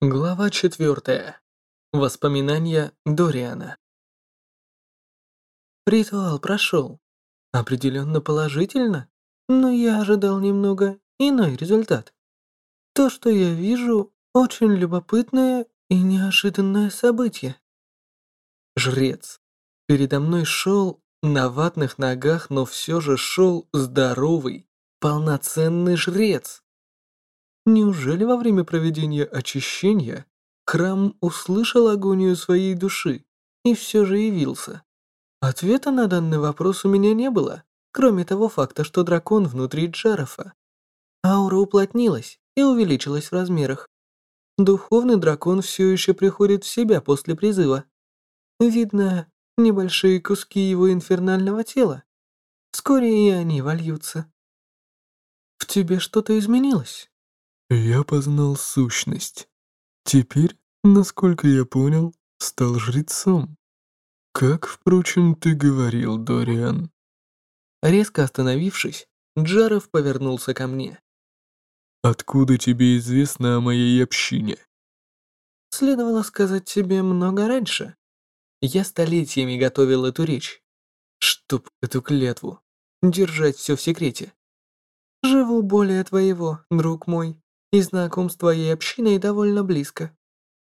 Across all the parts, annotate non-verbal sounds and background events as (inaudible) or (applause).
Глава четвертая. Воспоминания Дориана. Ритуал прошел. Определенно положительно, но я ожидал немного иной результат. То, что я вижу, очень любопытное и неожиданное событие. Жрец. Передо мной шел на ватных ногах, но все же шел здоровый, полноценный жрец. Неужели во время проведения очищения храм услышал агонию своей души и все же явился? Ответа на данный вопрос у меня не было, кроме того факта, что дракон внутри Джарафа. Аура уплотнилась и увеличилась в размерах. Духовный дракон все еще приходит в себя после призыва. Видно, небольшие куски его инфернального тела. Вскоре и они вольются. В тебе что-то изменилось? Я познал сущность. Теперь, насколько я понял, стал жрецом. Как, впрочем, ты говорил, Дориан. Резко остановившись, Джаров повернулся ко мне. Откуда тебе известно о моей общине? Следовало сказать тебе много раньше. Я столетиями готовил эту речь. Чтоб эту клятву. Держать все в секрете. Живу более твоего, друг мой и знаком с твоей общиной довольно близко.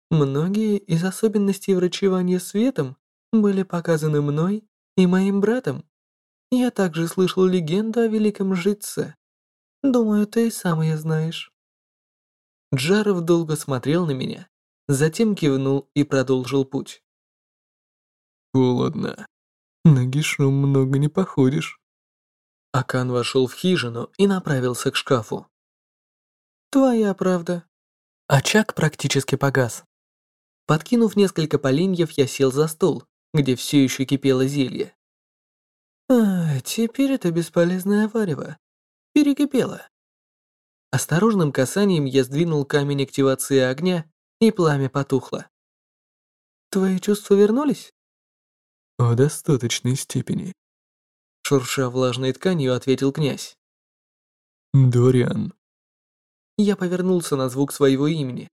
Многие из особенностей врачевания светом были показаны мной и моим братом. Я также слышал легенду о великом жреце. Думаю, ты и сам ее знаешь». Джаров долго смотрел на меня, затем кивнул и продолжил путь. «Холодно. Нагишом много не походишь». Акан вошел в хижину и направился к шкафу. Твоя правда. Очаг практически погас. Подкинув несколько поленьев, я сел за стол, где все еще кипело зелье. А, теперь это бесполезное варево. Перекипело. Осторожным касанием я сдвинул камень активации огня, и пламя потухло. Твои чувства вернулись? В достаточной степени. Шурша влажной тканью, ответил князь. Дориан, я повернулся на звук своего имени.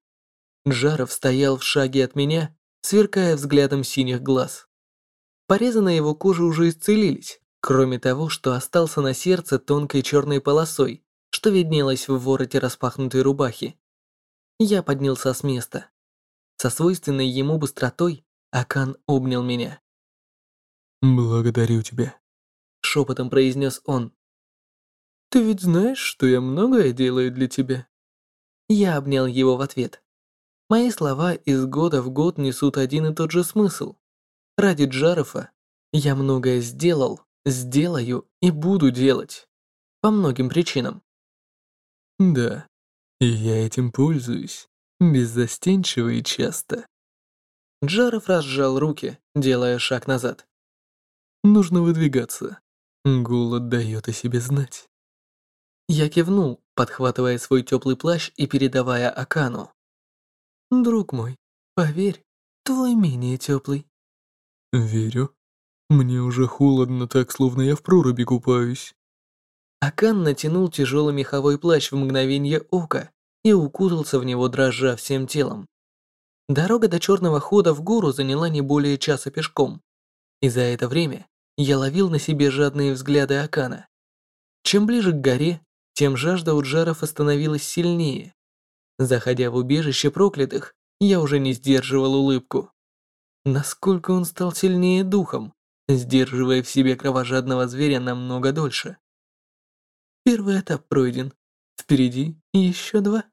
Джаров стоял в шаге от меня, сверкая взглядом синих глаз. Порезы на его коже уже исцелились, кроме того, что остался на сердце тонкой черной полосой, что виднелось в вороте распахнутой рубахи. Я поднялся с места. Со свойственной ему быстротой Акан обнял меня. «Благодарю тебя», — шепотом произнес он. «Ты ведь знаешь, что я многое делаю для тебя?» Я обнял его в ответ. Мои слова из года в год несут один и тот же смысл. Ради Джарефа я многое сделал, сделаю и буду делать. По многим причинам. Да, и я этим пользуюсь, беззастенчиво и часто. Джаров разжал руки, делая шаг назад. Нужно выдвигаться. Голод дает о себе знать. Я кивнул, подхватывая свой теплый плащ и передавая Акану. «Друг мой, поверь, твой менее теплый». «Верю. Мне уже холодно так, словно я в проруби купаюсь». Акан натянул тяжелый меховой плащ в мгновение ока и укутался в него, дрожа всем телом. Дорога до черного хода в гору заняла не более часа пешком, и за это время я ловил на себе жадные взгляды Акана. Чем ближе к горе, тем жажда у Джаров становилась сильнее. Заходя в убежище проклятых, я уже не сдерживал улыбку. Насколько он стал сильнее духом, сдерживая в себе кровожадного зверя намного дольше. Первый этап пройден. Впереди еще два.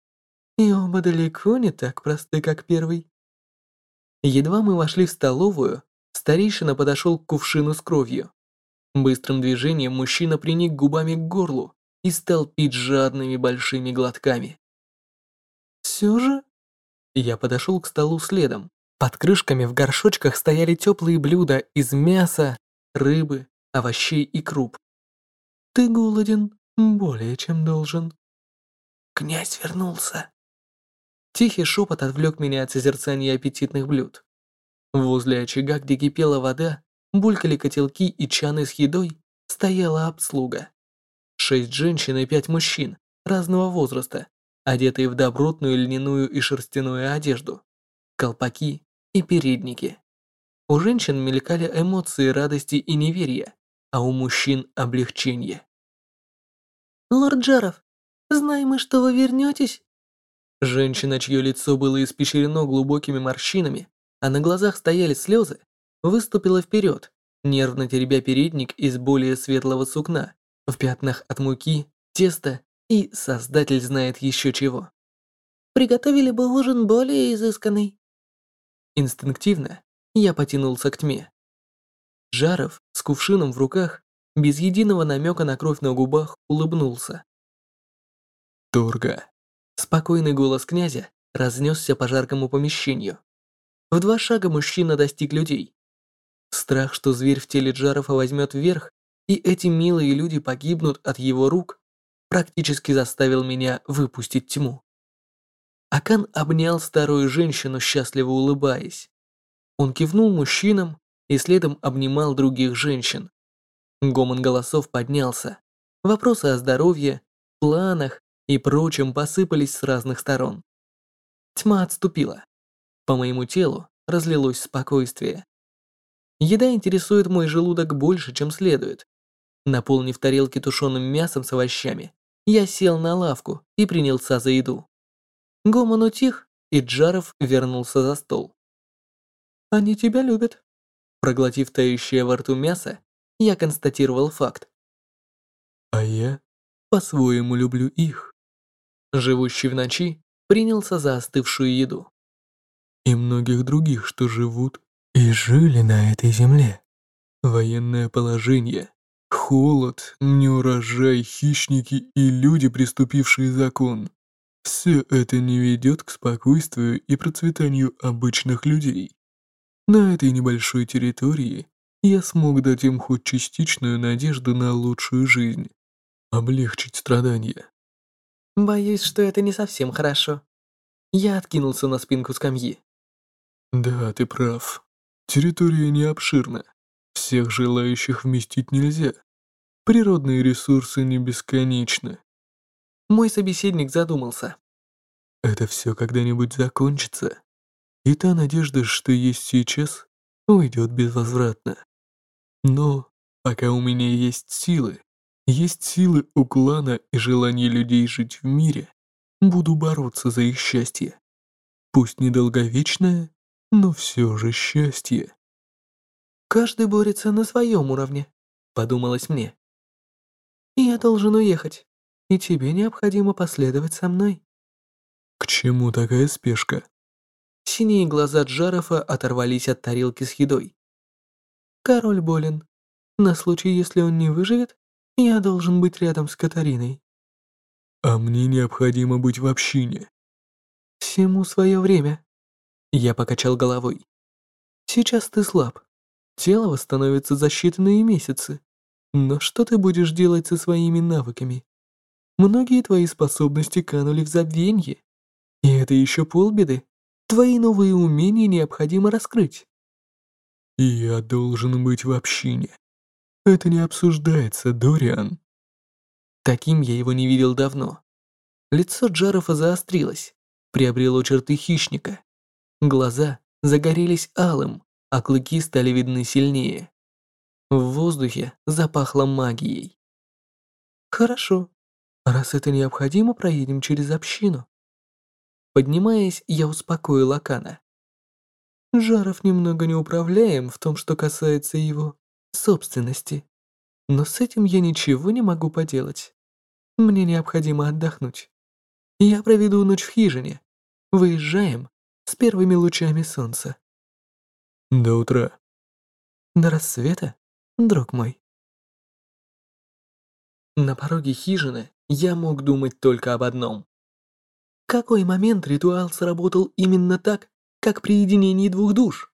И оба далеко не так просты, как первый. Едва мы вошли в столовую, старейшина подошел к кувшину с кровью. Быстрым движением мужчина приник губами к горлу, и стал пить жадными большими глотками. Все же... Я подошел к столу следом. Под крышками в горшочках стояли теплые блюда из мяса, рыбы, овощей и круп. Ты голоден более чем должен. Князь вернулся. Тихий шепот отвлек меня от созерцания аппетитных блюд. Возле очага, где кипела вода, булькали котелки и чаны с едой, стояла обслуга. Шесть женщин и пять мужчин разного возраста, одетые в добротную льняную и шерстяную одежду, колпаки и передники. У женщин мелькали эмоции радости и неверия, а у мужчин облегчение. «Лорд Джаров, знаем мы, что вы вернетесь?» Женщина, чье лицо было испещрено глубокими морщинами, а на глазах стояли слезы, выступила вперед, нервно теребя передник из более светлого сукна, в пятнах от муки, теста и создатель знает еще чего. «Приготовили бы ужин более изысканный». Инстинктивно я потянулся к тьме. Жаров с кувшином в руках, без единого намека на кровь на губах, улыбнулся. Торга. Спокойный голос князя разнесся по жаркому помещению. В два шага мужчина достиг людей. Страх, что зверь в теле Джарова возьмет вверх, и эти милые люди погибнут от его рук, практически заставил меня выпустить тьму. Акан обнял старую женщину, счастливо улыбаясь. Он кивнул мужчинам и следом обнимал других женщин. Гомон голосов поднялся. Вопросы о здоровье, планах и прочем посыпались с разных сторон. Тьма отступила. По моему телу разлилось спокойствие. Еда интересует мой желудок больше, чем следует. Наполнив тарелки тушеным мясом с овощами, я сел на лавку и принялся за еду. Гомон утих, и Джаров вернулся за стол. «Они тебя любят». Проглотив тающее во рту мясо, я констатировал факт. «А я по-своему люблю их». Живущий в ночи принялся за остывшую еду. «И многих других, что живут и жили на этой земле. Военное положение, холод, неурожай, хищники и люди, приступившие закон. Все это не ведет к спокойствию и процветанию обычных людей. На этой небольшой территории я смог дать им хоть частичную надежду на лучшую жизнь, облегчить страдания. Боюсь, что это не совсем хорошо. Я откинулся на спинку скамьи. Да, ты прав. Территория не обширна. Всех желающих вместить нельзя. Природные ресурсы не бесконечны. Мой собеседник задумался. Это все когда-нибудь закончится. И та надежда, что есть сейчас, уйдет безвозвратно. Но пока у меня есть силы, есть силы у клана и желание людей жить в мире, буду бороться за их счастье. Пусть недолговечное, но все же счастье. «Каждый борется на своем уровне», — подумалось мне. «Я должен уехать, и тебе необходимо последовать со мной». «К чему такая спешка?» Синие глаза Джарафа оторвались от тарелки с едой. «Король болен. На случай, если он не выживет, я должен быть рядом с Катариной». «А мне необходимо быть в общине». «Всему свое время». Я покачал головой. «Сейчас ты слаб. Тело восстановится за считанные месяцы. Но что ты будешь делать со своими навыками? Многие твои способности канули в забвенье. И это еще полбеды. Твои новые умения необходимо раскрыть. Я должен быть в общине. Это не обсуждается, Дориан. Таким я его не видел давно. Лицо Джарофа заострилось, приобрело черты хищника. Глаза загорелись алым, а клыки стали видны сильнее. В воздухе запахло магией. Хорошо. Раз это необходимо, проедем через общину. Поднимаясь, я успокоил Акана. Жаров немного неуправляем в том, что касается его собственности. Но с этим я ничего не могу поделать. Мне необходимо отдохнуть. Я проведу ночь в хижине. Выезжаем с первыми лучами солнца. До утра. До рассвета, друг мой. На пороге хижины я мог думать только об одном какой момент ритуал сработал именно так, как при единении двух душ?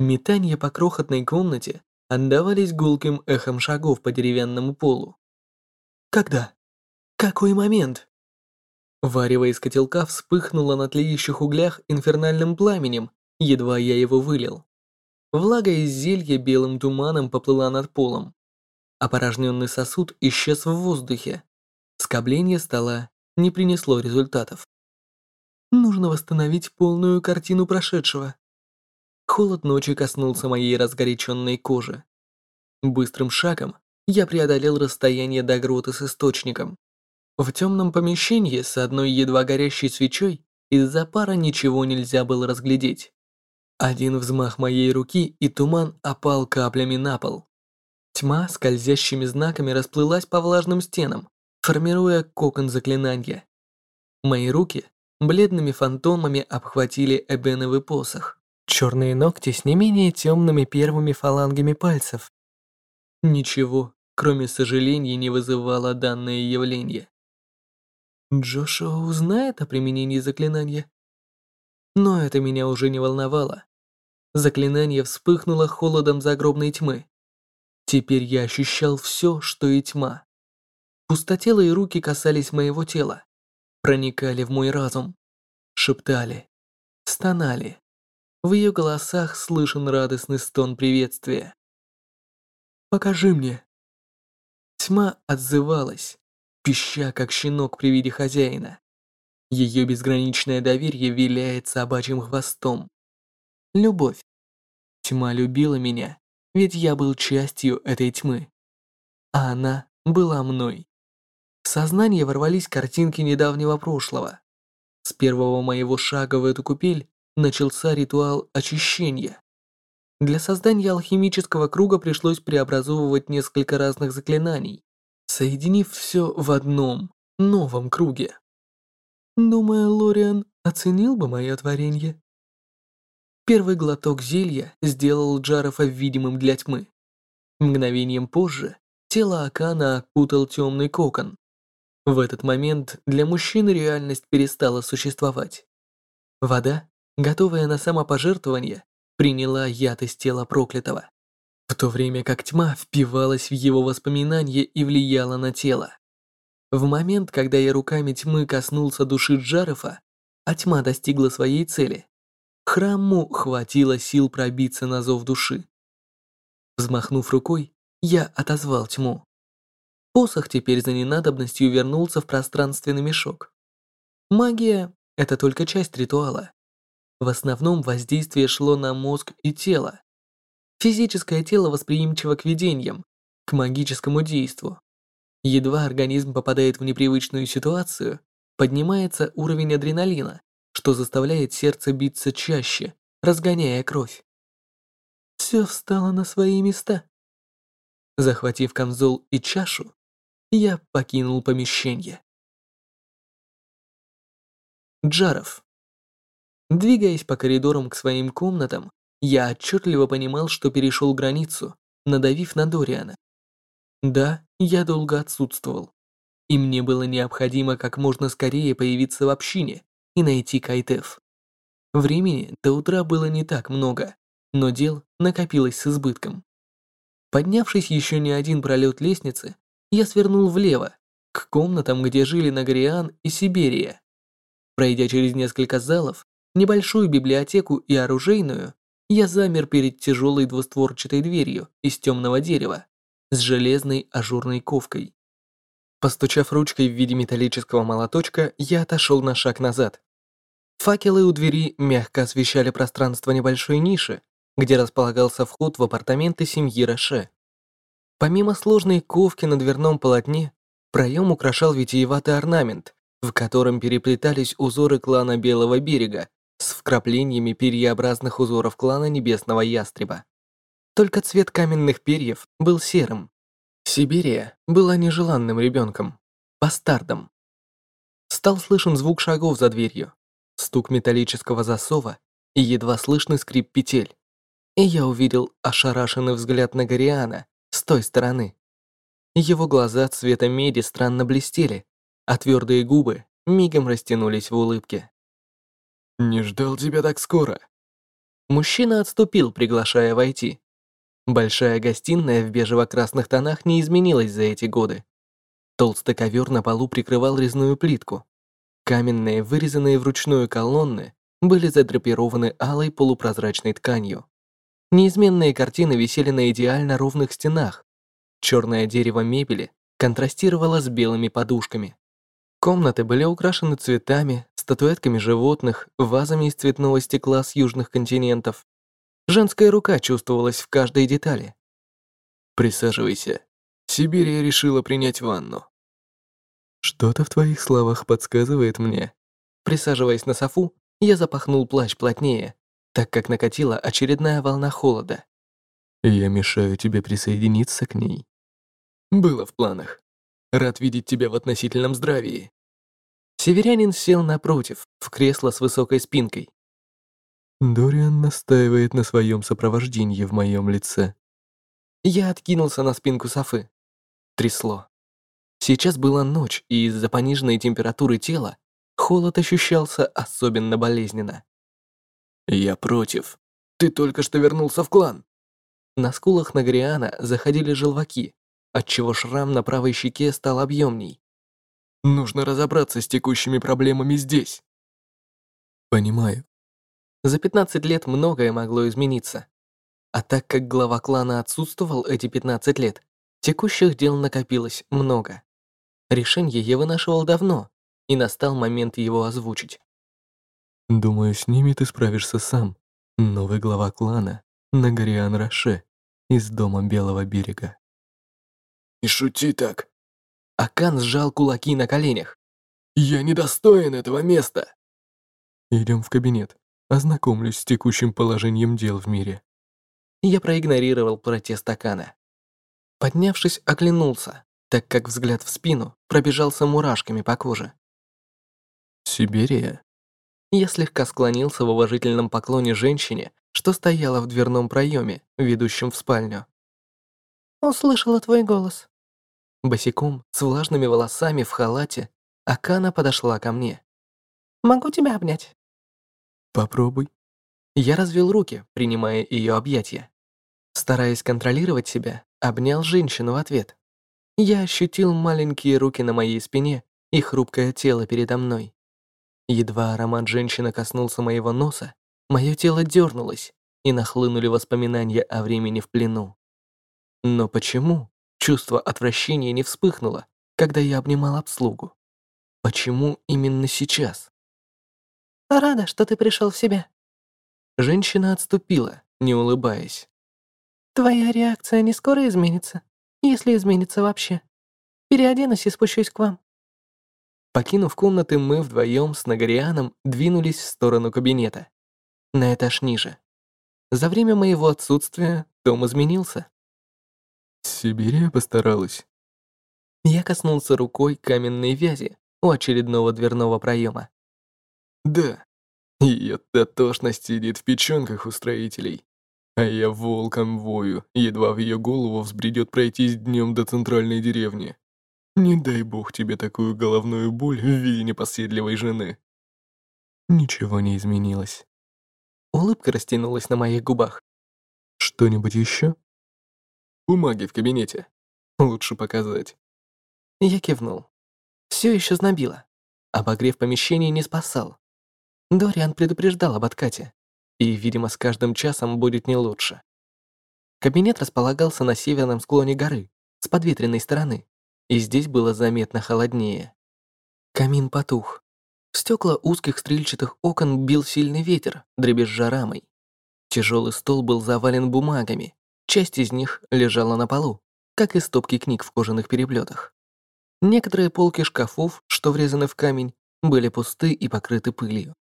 Метания по крохотной комнате отдавались гулким эхом шагов по деревянному полу. Когда? Какой момент? Варево из котелка вспыхнуло на тлеющих углях инфернальным пламенем, едва я его вылил. Влага из зелья белым туманом поплыла над полом. Опорожненный сосуд исчез в воздухе. Скобление стола не принесло результатов. Нужно восстановить полную картину прошедшего. Холод ночи коснулся моей разгоряченной кожи. Быстрым шагом я преодолел расстояние до грота с источником. В темном помещении с одной едва горящей свечой из-за пара ничего нельзя было разглядеть. Один взмах моей руки, и туман опал каплями на пол. Тьма скользящими знаками расплылась по влажным стенам, формируя кокон заклинания. Мои руки бледными фантомами обхватили эбеновый посох. Черные ногти с не менее темными первыми фалангами пальцев. Ничего, кроме сожаления, не вызывало данное явление. Джошуа узнает о применении заклинания? Но это меня уже не волновало. Заклинание вспыхнуло холодом загробной тьмы. Теперь я ощущал все, что и тьма. Пустотелые руки касались моего тела, проникали в мой разум, шептали, стонали. В ее голосах слышен радостный стон приветствия. «Покажи мне». Тьма отзывалась, пища, как щенок при виде хозяина. Ее безграничное доверие виляет собачьим хвостом. Любовь. Тьма любила меня, ведь я был частью этой тьмы. А она была мной. В сознание ворвались картинки недавнего прошлого. С первого моего шага в эту купель начался ритуал очищения. Для создания алхимического круга пришлось преобразовывать несколько разных заклинаний, соединив все в одном, новом круге. Думаю, Лориан оценил бы мое творение. Первый глоток зелья сделал Джарова видимым для тьмы. Мгновением позже тело Акана окутал темный кокон. В этот момент для мужчины реальность перестала существовать. Вода, готовая на самопожертвование, приняла яд из тела проклятого в то время как тьма впивалась в его воспоминания и влияла на тело. В момент, когда я руками тьмы коснулся души Джарефа, а тьма достигла своей цели, храму хватило сил пробиться на зов души. Взмахнув рукой, я отозвал тьму. Посох теперь за ненадобностью вернулся в пространственный мешок. Магия — это только часть ритуала. В основном воздействие шло на мозг и тело, Физическое тело восприимчиво к видениям, к магическому действу. Едва организм попадает в непривычную ситуацию, поднимается уровень адреналина, что заставляет сердце биться чаще, разгоняя кровь. Все встало на свои места. Захватив камзол и чашу, я покинул помещение. Джаров. Двигаясь по коридорам к своим комнатам, я отчетливо понимал, что перешел границу, надавив на Дориана. Да, я долго отсутствовал. И мне было необходимо как можно скорее появиться в общине и найти Кайтеф. Времени до утра было не так много, но дел накопилось с избытком. Поднявшись еще не один пролет лестницы, я свернул влево, к комнатам, где жили Нагориан и Сибирия. Пройдя через несколько залов, небольшую библиотеку и оружейную, я замер перед тяжелой двустворчатой дверью из темного дерева с железной ажурной ковкой. Постучав ручкой в виде металлического молоточка, я отошел на шаг назад. Факелы у двери мягко освещали пространство небольшой ниши, где располагался вход в апартаменты семьи Роше. Помимо сложной ковки на дверном полотне, проем украшал витиеватый орнамент, в котором переплетались узоры клана Белого берега с вкраплениями перьеобразных узоров клана Небесного Ястреба. Только цвет каменных перьев был серым. Сибирия была нежеланным ребенком, бастардом. Стал слышен звук шагов за дверью, стук металлического засова и едва слышный скрип петель. И я увидел ошарашенный взгляд на Гориана с той стороны. Его глаза цвета меди странно блестели, а твердые губы мигом растянулись в улыбке. «Не ждал тебя так скоро». Мужчина отступил, приглашая войти. Большая гостиная в бежево-красных тонах не изменилась за эти годы. Толстый ковер на полу прикрывал резную плитку. Каменные, вырезанные вручную колонны были задрапированы алой полупрозрачной тканью. Неизменные картины висели на идеально ровных стенах. Черное дерево мебели контрастировало с белыми подушками. Комнаты были украшены цветами, статуэтками животных, вазами из цветного стекла с южных континентов. Женская рука чувствовалась в каждой детали. «Присаживайся. Сибирия решила принять ванну». «Что-то в твоих словах подсказывает мне». Присаживаясь на софу, я запахнул плащ плотнее, так как накатила очередная волна холода. «Я мешаю тебе присоединиться к ней». «Было в планах. Рад видеть тебя в относительном здравии». Северянин сел напротив, в кресло с высокой спинкой. Дориан настаивает на своем сопровождении в моем лице. Я откинулся на спинку софы. Трясло. Сейчас была ночь, и из-за пониженной температуры тела холод ощущался особенно болезненно. «Я против. Ты только что вернулся в клан». На скулах Нагриана заходили желваки, отчего шрам на правой щеке стал объемней. Нужно разобраться с текущими проблемами здесь. Понимаю. За 15 лет многое могло измениться. А так как глава клана отсутствовал эти 15 лет, текущих дел накопилось много. Решение я вынашивал давно, и настал момент его озвучить. Думаю, с ними ты справишься сам. Новый глава клана, Нагариан Роше, из дома Белого берега. Не шути так. Акан сжал кулаки на коленях. Я недостоин этого места. Идем в кабинет. Ознакомлюсь с текущим положением дел в мире. Я проигнорировал протест Акана. Поднявшись, оглянулся, так как взгляд в спину пробежался мурашками по коже. Сибирия? Я слегка склонился в уважительном поклоне женщине, что стояла в дверном проеме, ведущем в спальню. «Услышала твой голос», Босиком, с влажными волосами в халате, Акана подошла ко мне. «Могу тебя обнять?» «Попробуй». Я развел руки, принимая ее объятия. Стараясь контролировать себя, обнял женщину в ответ. Я ощутил маленькие руки на моей спине и хрупкое тело передо мной. Едва аромат женщины коснулся моего носа, мое тело дернулось, и нахлынули воспоминания о времени в плену. Но почему? Чувство отвращения не вспыхнуло, когда я обнимал обслугу. Почему именно сейчас? Рада, что ты пришел в себя. Женщина отступила, не улыбаясь. Твоя реакция не скоро изменится, если изменится вообще. Переоденусь и спущусь к вам. Покинув комнаты, мы вдвоем с Нагарианом двинулись в сторону кабинета. На этаж ниже. За время моего отсутствия дом изменился. Сибирия постаралась. Я коснулся рукой каменной вязи у очередного дверного проема. Да, ее дотошность сидит в печенках у строителей. А я волком вою, едва в ее голову взбредет пройтись днем до центральной деревни. Не дай бог тебе такую головную боль в виде непоседливой жены. Ничего не изменилось. Улыбка растянулась на моих губах. Что-нибудь еще? Бумаги в кабинете. Лучше показать. Я кивнул. Все еще знобило. Обогрев помещения не спасал. Дориан предупреждал об откате. И, видимо, с каждым часом будет не лучше. Кабинет располагался на северном склоне горы, с подветренной стороны, и здесь было заметно холоднее. Камин потух. В стекла узких стрельчатых окон бил сильный ветер, дребезжа рамой. Тяжелый стол был завален бумагами, Часть из них лежала на полу, как и стопки книг в кожаных переплетах. Некоторые полки шкафов, что врезаны в камень, были пусты и покрыты пылью.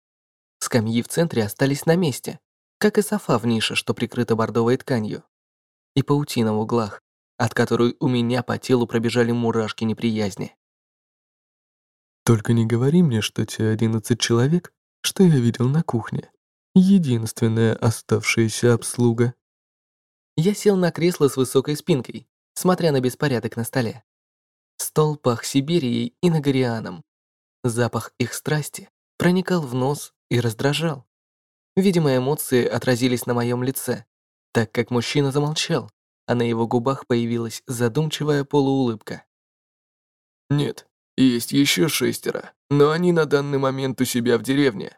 Скамьи в центре остались на месте, как и софа в нише, что прикрыта бордовой тканью. И паутина в углах, от которой у меня по телу пробежали мурашки неприязни. «Только не говори мне, что те одиннадцать человек, что я видел на кухне, единственная оставшаяся обслуга». Я сел на кресло с высокой спинкой, смотря на беспорядок на столе. Стол пах Сибирией и Нагорианом. Запах их страсти проникал в нос и раздражал. Видимо, эмоции отразились на моем лице, так как мужчина замолчал, а на его губах появилась задумчивая полуулыбка. «Нет, есть еще шестеро, но они на данный момент у себя в деревне».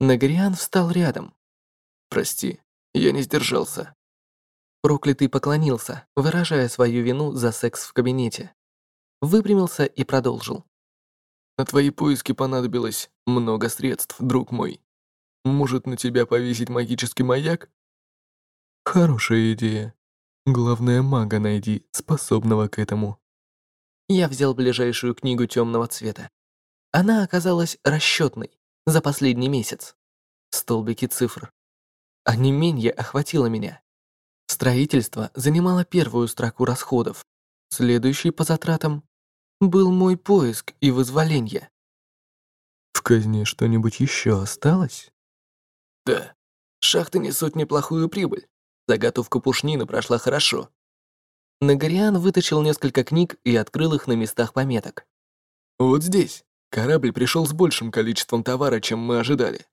Нагориан встал рядом. «Прости, я не сдержался. Проклятый поклонился, выражая свою вину за секс в кабинете. Выпрямился и продолжил. На твои поиски понадобилось много средств, друг мой. Может, на тебя повесить магический маяк? Хорошая идея. Главное, мага найди, способного к этому. Я взял ближайшую книгу темного цвета. Она оказалась расчетной за последний месяц. Столбики цифр. А не менее охватило меня. Строительство занимало первую строку расходов. Следующий по затратам был мой поиск и вызволение. В казне что-нибудь еще осталось? Да. Шахты несут неплохую прибыль. Заготовка пушнины прошла хорошо. Нагариан вытащил несколько книг и открыл их на местах пометок. Вот здесь. Корабль пришел с большим количеством товара, чем мы ожидали.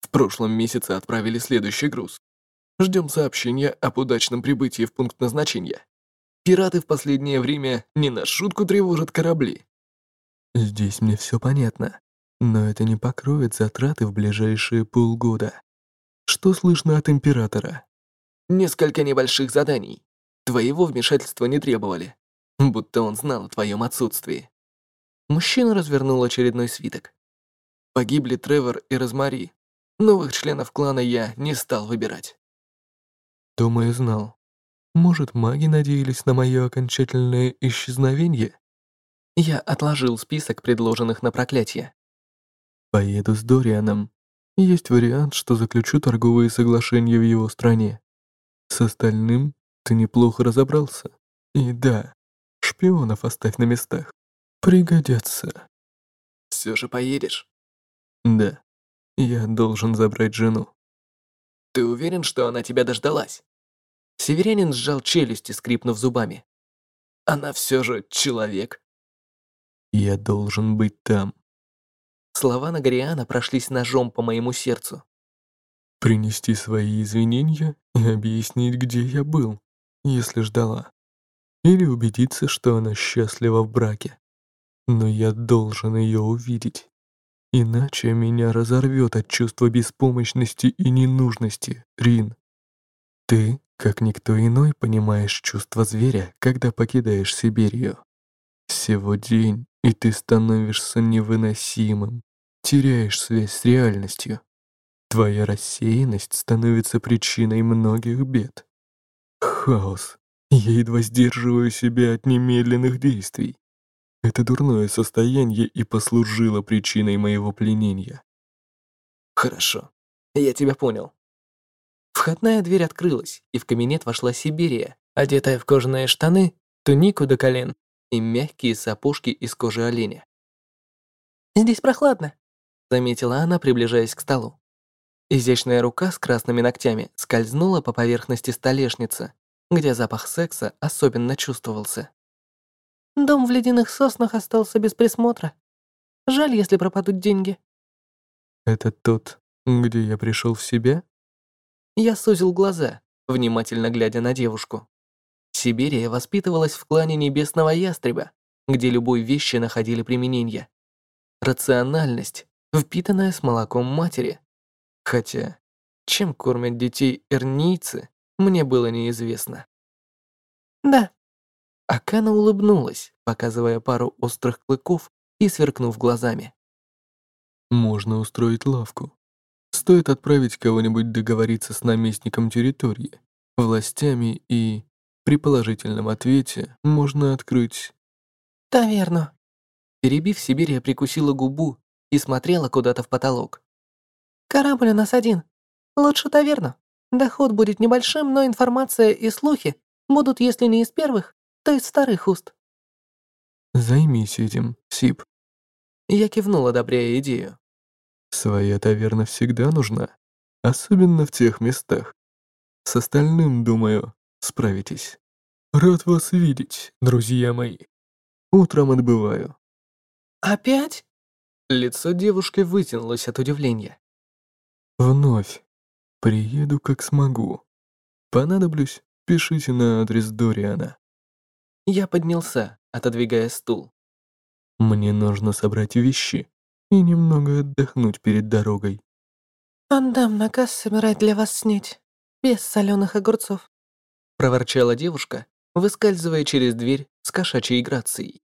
В прошлом месяце отправили следующий груз. Ждем сообщения об удачном прибытии в пункт назначения. Пираты в последнее время не на шутку тревожат корабли. Здесь мне все понятно, но это не покроет затраты в ближайшие полгода. Что слышно от Императора? Несколько небольших заданий. Твоего вмешательства не требовали. Будто он знал о твоем отсутствии. Мужчина развернул очередной свиток. Погибли Тревор и Розмари. Новых членов клана я не стал выбирать. Думаю, знал. Может, маги надеялись на мое окончательное исчезновение? Я отложил список предложенных на проклятие. Поеду с Дорианом. Есть вариант, что заключу торговые соглашения в его стране. С остальным ты неплохо разобрался. И да, шпионов оставь на местах. Пригодятся. Все же поедешь? Да. Я должен забрать жену. Ты уверен, что она тебя дождалась? Северянин сжал челюсти, скрипнув зубами. Она все же человек. Я должен быть там. Слова Нагариана прошлись ножом по моему сердцу. Принести свои извинения и объяснить, где я был, если ждала. Или убедиться, что она счастлива в браке. Но я должен ее увидеть. Иначе меня разорвет от чувства беспомощности и ненужности, Рин. Ты как никто иной понимаешь чувство зверя, когда покидаешь Сибирию. Всего день, и ты становишься невыносимым, теряешь связь с реальностью. Твоя рассеянность становится причиной многих бед. Хаос. Я едва сдерживаю себя от немедленных действий. Это дурное состояние и послужило причиной моего пленения. Хорошо, я тебя понял. Входная дверь открылась, и в кабинет вошла Сибирия, одетая в кожаные штаны, тунику до колен и мягкие сапожки из кожи оленя. «Здесь прохладно», — заметила она, приближаясь к столу. Изящная рука с красными ногтями скользнула по поверхности столешницы, где запах секса особенно чувствовался. «Дом в ледяных соснах остался без присмотра. Жаль, если пропадут деньги». «Это тот, где я пришел в себя?» Я сузил глаза, внимательно глядя на девушку. Сибирия воспитывалась в клане Небесного Ястреба, где любой вещи находили применение. Рациональность, впитанная с молоком матери. Хотя, чем кормят детей эрнийцы, мне было неизвестно. «Да». Акана улыбнулась, показывая пару острых клыков и сверкнув глазами. «Можно устроить лавку. Стоит отправить кого-нибудь договориться с наместником территории, властями и, при положительном ответе, можно открыть... Таверну. Перебив Сибирь, я прикусила губу и смотрела куда-то в потолок. Корабль у нас один. Лучше таверну. Доход будет небольшим, но информация и слухи будут, если не из первых, то из вторых уст. Займись этим, Сип. Я кивнула, одобряя идею. Своя таверна всегда нужна, особенно в тех местах. С остальным, думаю, справитесь. Рад вас видеть, друзья мои. Утром отбываю. Опять? Лицо девушки вытянулось от удивления. Вновь. Приеду, как смогу. Понадоблюсь, пишите на адрес Дориана. Я поднялся, отодвигая стул. Мне нужно собрать вещи и немного отдохнуть перед дорогой. «Отдам наказ собирать для вас снеть, без соленых огурцов», проворчала девушка, выскальзывая через дверь с кошачьей грацией.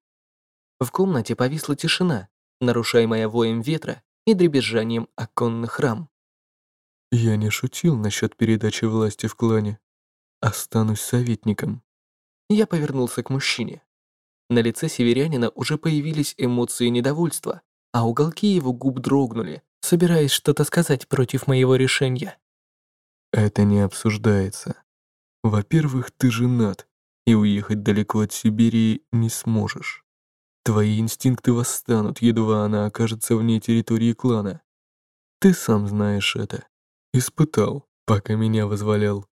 В комнате повисла тишина, нарушаемая воем ветра и дребезжанием оконных рам. Я не шутил насчет передачи власти в клане. Останусь советником. Я повернулся к мужчине. На лице северянина уже появились эмоции недовольства, а уголки его губ дрогнули, собираясь что-то сказать против моего решения. Это не обсуждается. Во-первых, ты женат, и уехать далеко от Сибири не сможешь. Твои инстинкты восстанут, едва она окажется вне территории клана. Ты сам знаешь это. Испытал, пока меня возволял.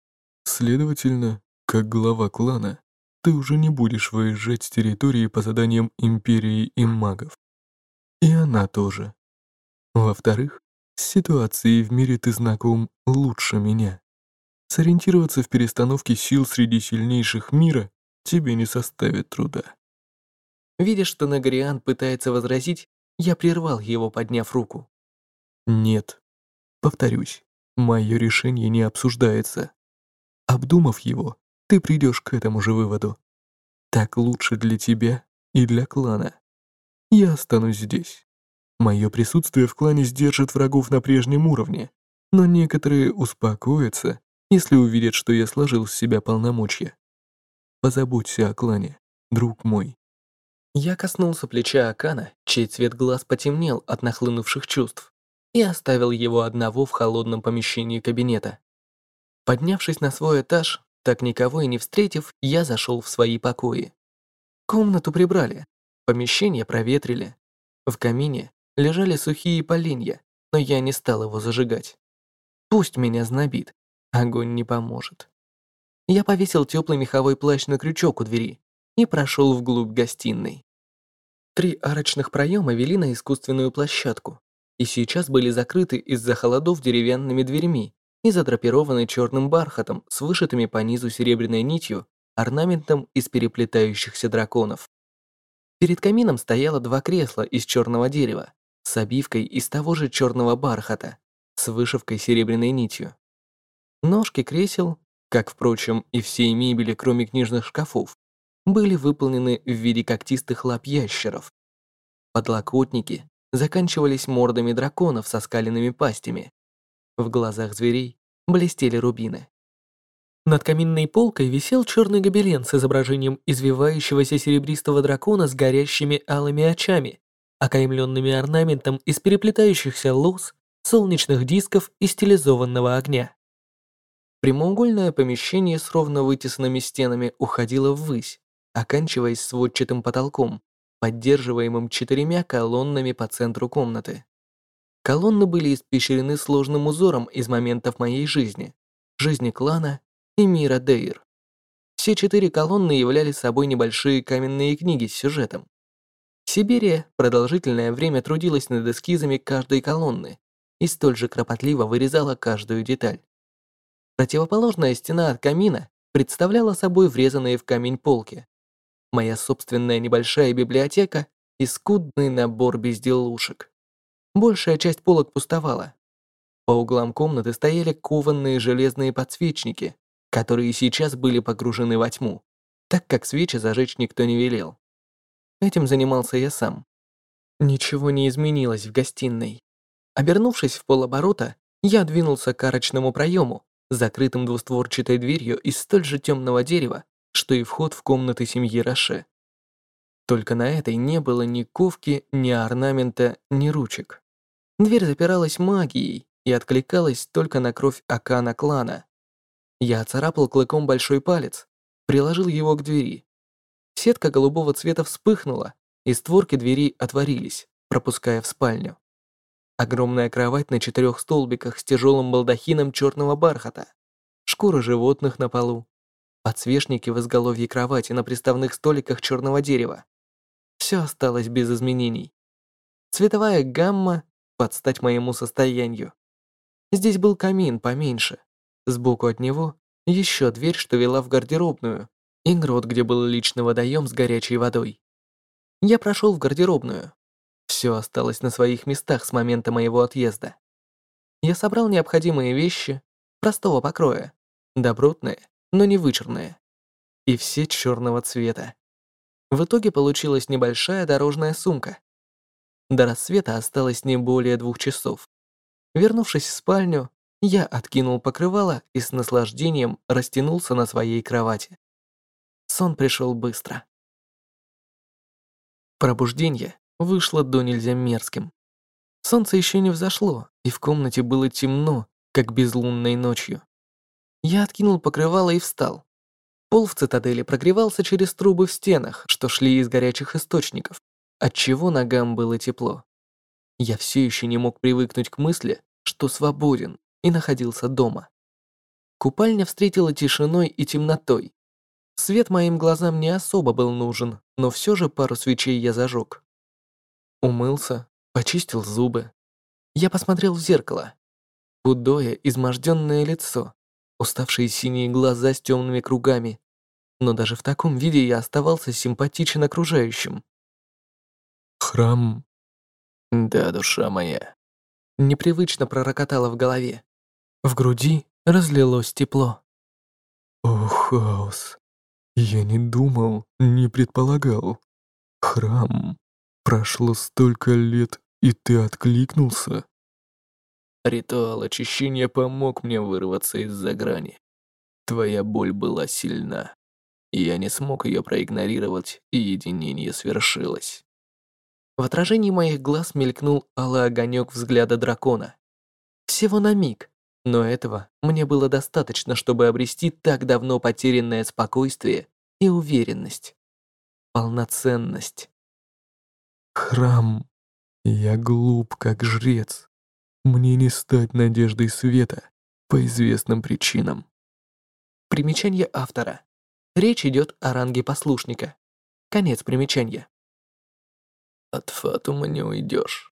Следовательно, как глава клана, ты уже не будешь выезжать с территории по заданиям Империи и магов. И она тоже. Во-вторых, с ситуацией в мире ты знаком лучше меня. Сориентироваться в перестановке сил среди сильнейших мира тебе не составит труда. Видя, что Нагариан пытается возразить, я прервал его, подняв руку. Нет. Повторюсь, мое решение не обсуждается. Обдумав его, ты придешь к этому же выводу. Так лучше для тебя и для клана. Я останусь здесь. Мое присутствие в клане сдержит врагов на прежнем уровне, но некоторые успокоятся, если увидят, что я сложил с себя полномочия. Позаботься о клане, друг мой. Я коснулся плеча Акана, чей цвет глаз потемнел от нахлынувших чувств, и оставил его одного в холодном помещении кабинета. Поднявшись на свой этаж, так никого и не встретив, я зашел в свои покои. Комнату прибрали, помещение проветрили. В камине лежали сухие поленья, но я не стал его зажигать. Пусть меня знобит, огонь не поможет. Я повесил теплый меховой плащ на крючок у двери и прошел вглубь гостиной. Три арочных проема вели на искусственную площадку, и сейчас были закрыты из-за холодов деревянными дверьми и задрапированы черным бархатом с вышитыми по низу серебряной нитью орнаментом из переплетающихся драконов. Перед камином стояло два кресла из черного дерева, с обивкой из того же черного бархата, с вышивкой серебряной нитью. Ножки кресел, как, впрочем, и всей мебели, кроме книжных шкафов, были выполнены в виде когтистых лап ящеров. Подлокотники заканчивались мордами драконов со скаленными пастями. В глазах зверей блестели рубины. Над каминной полкой висел черный гобелен с изображением извивающегося серебристого дракона с горящими алыми очами окаймленными орнаментом из переплетающихся лоз, солнечных дисков и стилизованного огня. Прямоугольное помещение с ровно вытесанными стенами уходило ввысь, оканчиваясь сводчатым потолком, поддерживаемым четырьмя колоннами по центру комнаты. Колонны были испещрены сложным узором из моментов моей жизни, жизни клана и мира Дейр. Все четыре колонны являли собой небольшие каменные книги с сюжетом, Сибирия продолжительное время трудилась над эскизами каждой колонны и столь же кропотливо вырезала каждую деталь. Противоположная стена от камина представляла собой врезанные в камень полки. Моя собственная небольшая библиотека и скудный набор безделушек. Большая часть полок пустовала. По углам комнаты стояли кованные железные подсвечники, которые сейчас были погружены во тьму, так как свечи зажечь никто не велел. Этим занимался я сам. Ничего не изменилось в гостиной. Обернувшись в полоборота, я двинулся к арочному проему, закрытым двустворчатой дверью из столь же темного дерева, что и вход в комнаты семьи Роше. Только на этой не было ни ковки, ни орнамента, ни ручек. Дверь запиралась магией и откликалась только на кровь Акана клана. Я царапал клыком большой палец, приложил его к двери Сетка голубого цвета вспыхнула, и створки двери отворились, пропуская в спальню. Огромная кровать на четырех столбиках с тяжелым балдахином черного бархата, шкуры животных на полу, подсвечники в изголовье кровати на приставных столиках черного дерева. Все осталось без изменений. Цветовая гамма под стать моему состоянию. Здесь был камин поменьше. Сбоку от него еще дверь, что вела в гардеробную, и грот, где был личный водоем с горячей водой. Я прошел в гардеробную. Все осталось на своих местах с момента моего отъезда. Я собрал необходимые вещи простого покроя, добротные, но не вычурные, и все черного цвета. В итоге получилась небольшая дорожная сумка. До рассвета осталось не более двух часов. Вернувшись в спальню, я откинул покрывало и с наслаждением растянулся на своей кровати. Сон пришел быстро. Пробуждение вышло до нельзя мерзким. Солнце еще не взошло, и в комнате было темно, как безлунной ночью. Я откинул покрывало и встал. Пол в цитадели прогревался через трубы в стенах, что шли из горячих источников, отчего ногам было тепло. Я все еще не мог привыкнуть к мысли, что свободен и находился дома. Купальня встретила тишиной и темнотой. Свет моим глазам не особо был нужен, но все же пару свечей я зажег. Умылся, почистил зубы. Я посмотрел в зеркало. Худое, изможденное лицо, уставшие синие глаза с темными кругами. Но даже в таком виде я оставался симпатичен окружающим. Храм. Да, душа моя. Непривычно пророкотало в голове. В груди разлилось тепло. О, хаос. Я не думал, не предполагал. Храм. Прошло столько лет, и ты откликнулся. Ритуал очищения помог мне вырваться из-за грани. Твоя боль была сильна. Я не смог ее проигнорировать, и единение свершилось. В отражении моих глаз мелькнул алый огонек взгляда дракона. Всего на миг, но этого мне было достаточно, чтобы обрести так давно потерянное спокойствие и уверенность. Полноценность. Храм. Я глуп, как жрец. Мне не стать надеждой света по известным причинам. Примечание автора. Речь идет о ранге послушника. Конец примечания. От Фатума не уйдешь.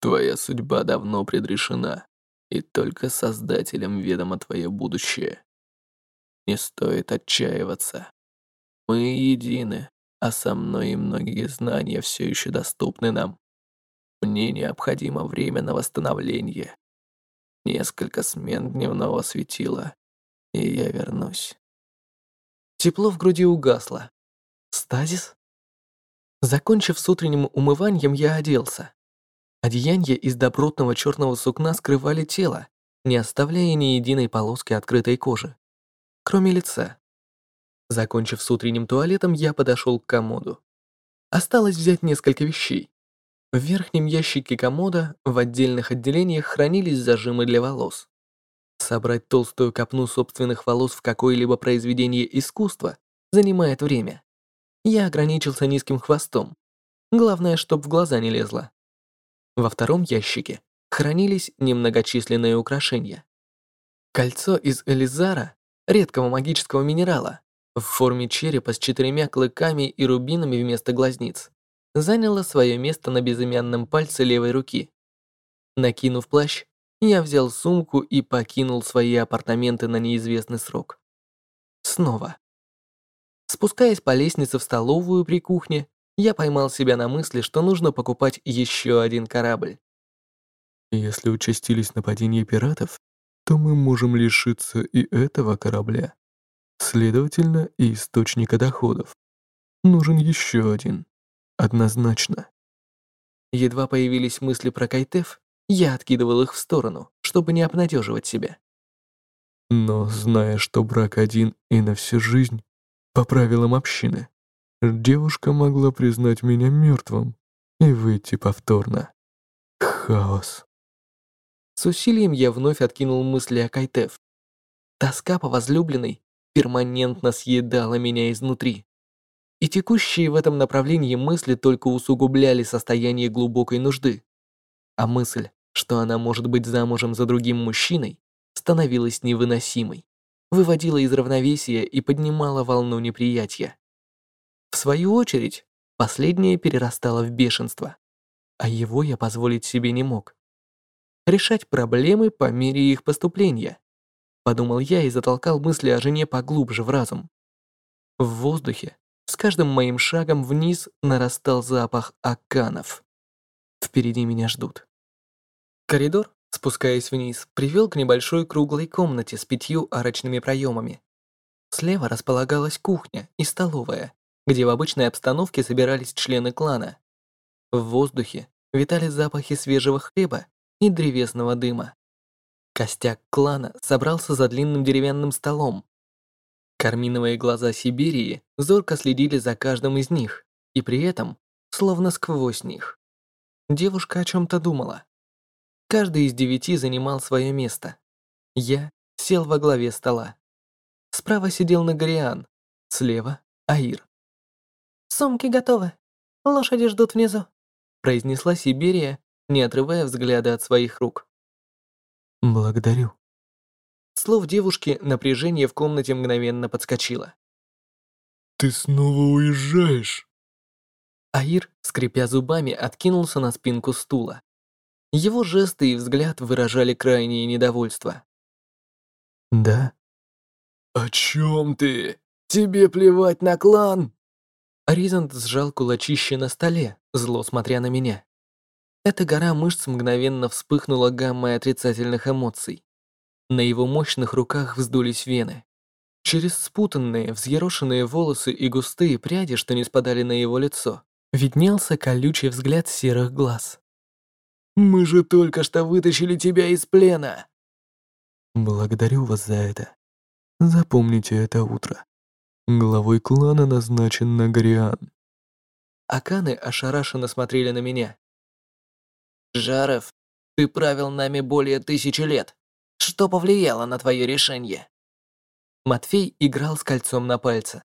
Твоя судьба давно предрешена, и только Создателям ведомо твое будущее. Не стоит отчаиваться. Мы едины, а со мной и многие знания все еще доступны нам. Мне необходимо время на восстановление. Несколько смен дневного светила, и я вернусь. Тепло в груди угасло. Стазис? Закончив с утренним умыванием, я оделся. Одеяния из добротного черного сукна скрывали тело, не оставляя ни единой полоски открытой кожи, кроме лица. Закончив с утренним туалетом, я подошел к комоду. Осталось взять несколько вещей. В верхнем ящике комода в отдельных отделениях хранились зажимы для волос. Собрать толстую копну собственных волос в какое-либо произведение искусства занимает время. Я ограничился низким хвостом. Главное, чтоб в глаза не лезло. Во втором ящике хранились немногочисленные украшения. Кольцо из Элизара, редкого магического минерала, в форме черепа с четырьмя клыками и рубинами вместо глазниц заняла свое место на безымянном пальце левой руки. Накинув плащ, я взял сумку и покинул свои апартаменты на неизвестный срок. Снова. Спускаясь по лестнице в столовую при кухне, я поймал себя на мысли, что нужно покупать еще один корабль. Если участились нападения пиратов, то мы можем лишиться и этого корабля. Следовательно, и источника доходов. Нужен еще один. Однозначно. Едва появились мысли про Кайтеф, я откидывал их в сторону, чтобы не обнадеживать себя. Но зная, что брак один и на всю жизнь, по правилам общины, девушка могла признать меня мертвым и выйти повторно. Хаос. С усилием я вновь откинул мысли о Кайтеф. Тоска по возлюбленной перманентно съедала меня изнутри и текущие в этом направлении мысли только усугубляли состояние глубокой нужды. А мысль, что она может быть замужем за другим мужчиной, становилась невыносимой, выводила из равновесия и поднимала волну неприятия. В свою очередь, последнее перерастало в бешенство, а его я позволить себе не мог. Решать проблемы по мере их поступления, подумал я и затолкал мысли о жене поглубже в разум. В воздухе с каждым моим шагом вниз нарастал запах аканов. Впереди меня ждут. Коридор, спускаясь вниз, привел к небольшой круглой комнате с пятью арочными проемами. Слева располагалась кухня и столовая, где в обычной обстановке собирались члены клана. В воздухе витали запахи свежего хлеба и древесного дыма. Костяк клана собрался за длинным деревянным столом. Карминовые глаза Сибирии зорко следили за каждым из них, и при этом словно сквозь них. Девушка о чем-то думала. Каждый из девяти занимал свое место. Я сел во главе стола. Справа сидел Нагариан, слева — Аир. «Сумки готовы. Лошади ждут внизу», произнесла Сибирия, не отрывая взгляда от своих рук. «Благодарю». Слов девушки напряжение в комнате мгновенно подскочило. «Ты снова уезжаешь?» Аир, скрипя зубами, откинулся на спинку стула. Его жесты и взгляд выражали крайнее недовольство. «Да». «О чем ты? Тебе плевать на клан?» Ризант сжал кулачище на столе, зло смотря на меня. Эта гора мышц мгновенно вспыхнула гаммой отрицательных эмоций. На его мощных руках вздулись вены. Через спутанные, взъерошенные волосы и густые пряди, что не спадали на его лицо, виднелся колючий взгляд серых глаз. «Мы же только что вытащили тебя из плена!» «Благодарю вас за это. Запомните это утро. Главой клана назначен Нагариан». Аканы ошарашенно смотрели на меня. «Жаров, ты правил нами более тысячи лет. Что повлияло на твое решение?» Матфей играл с кольцом на пальце.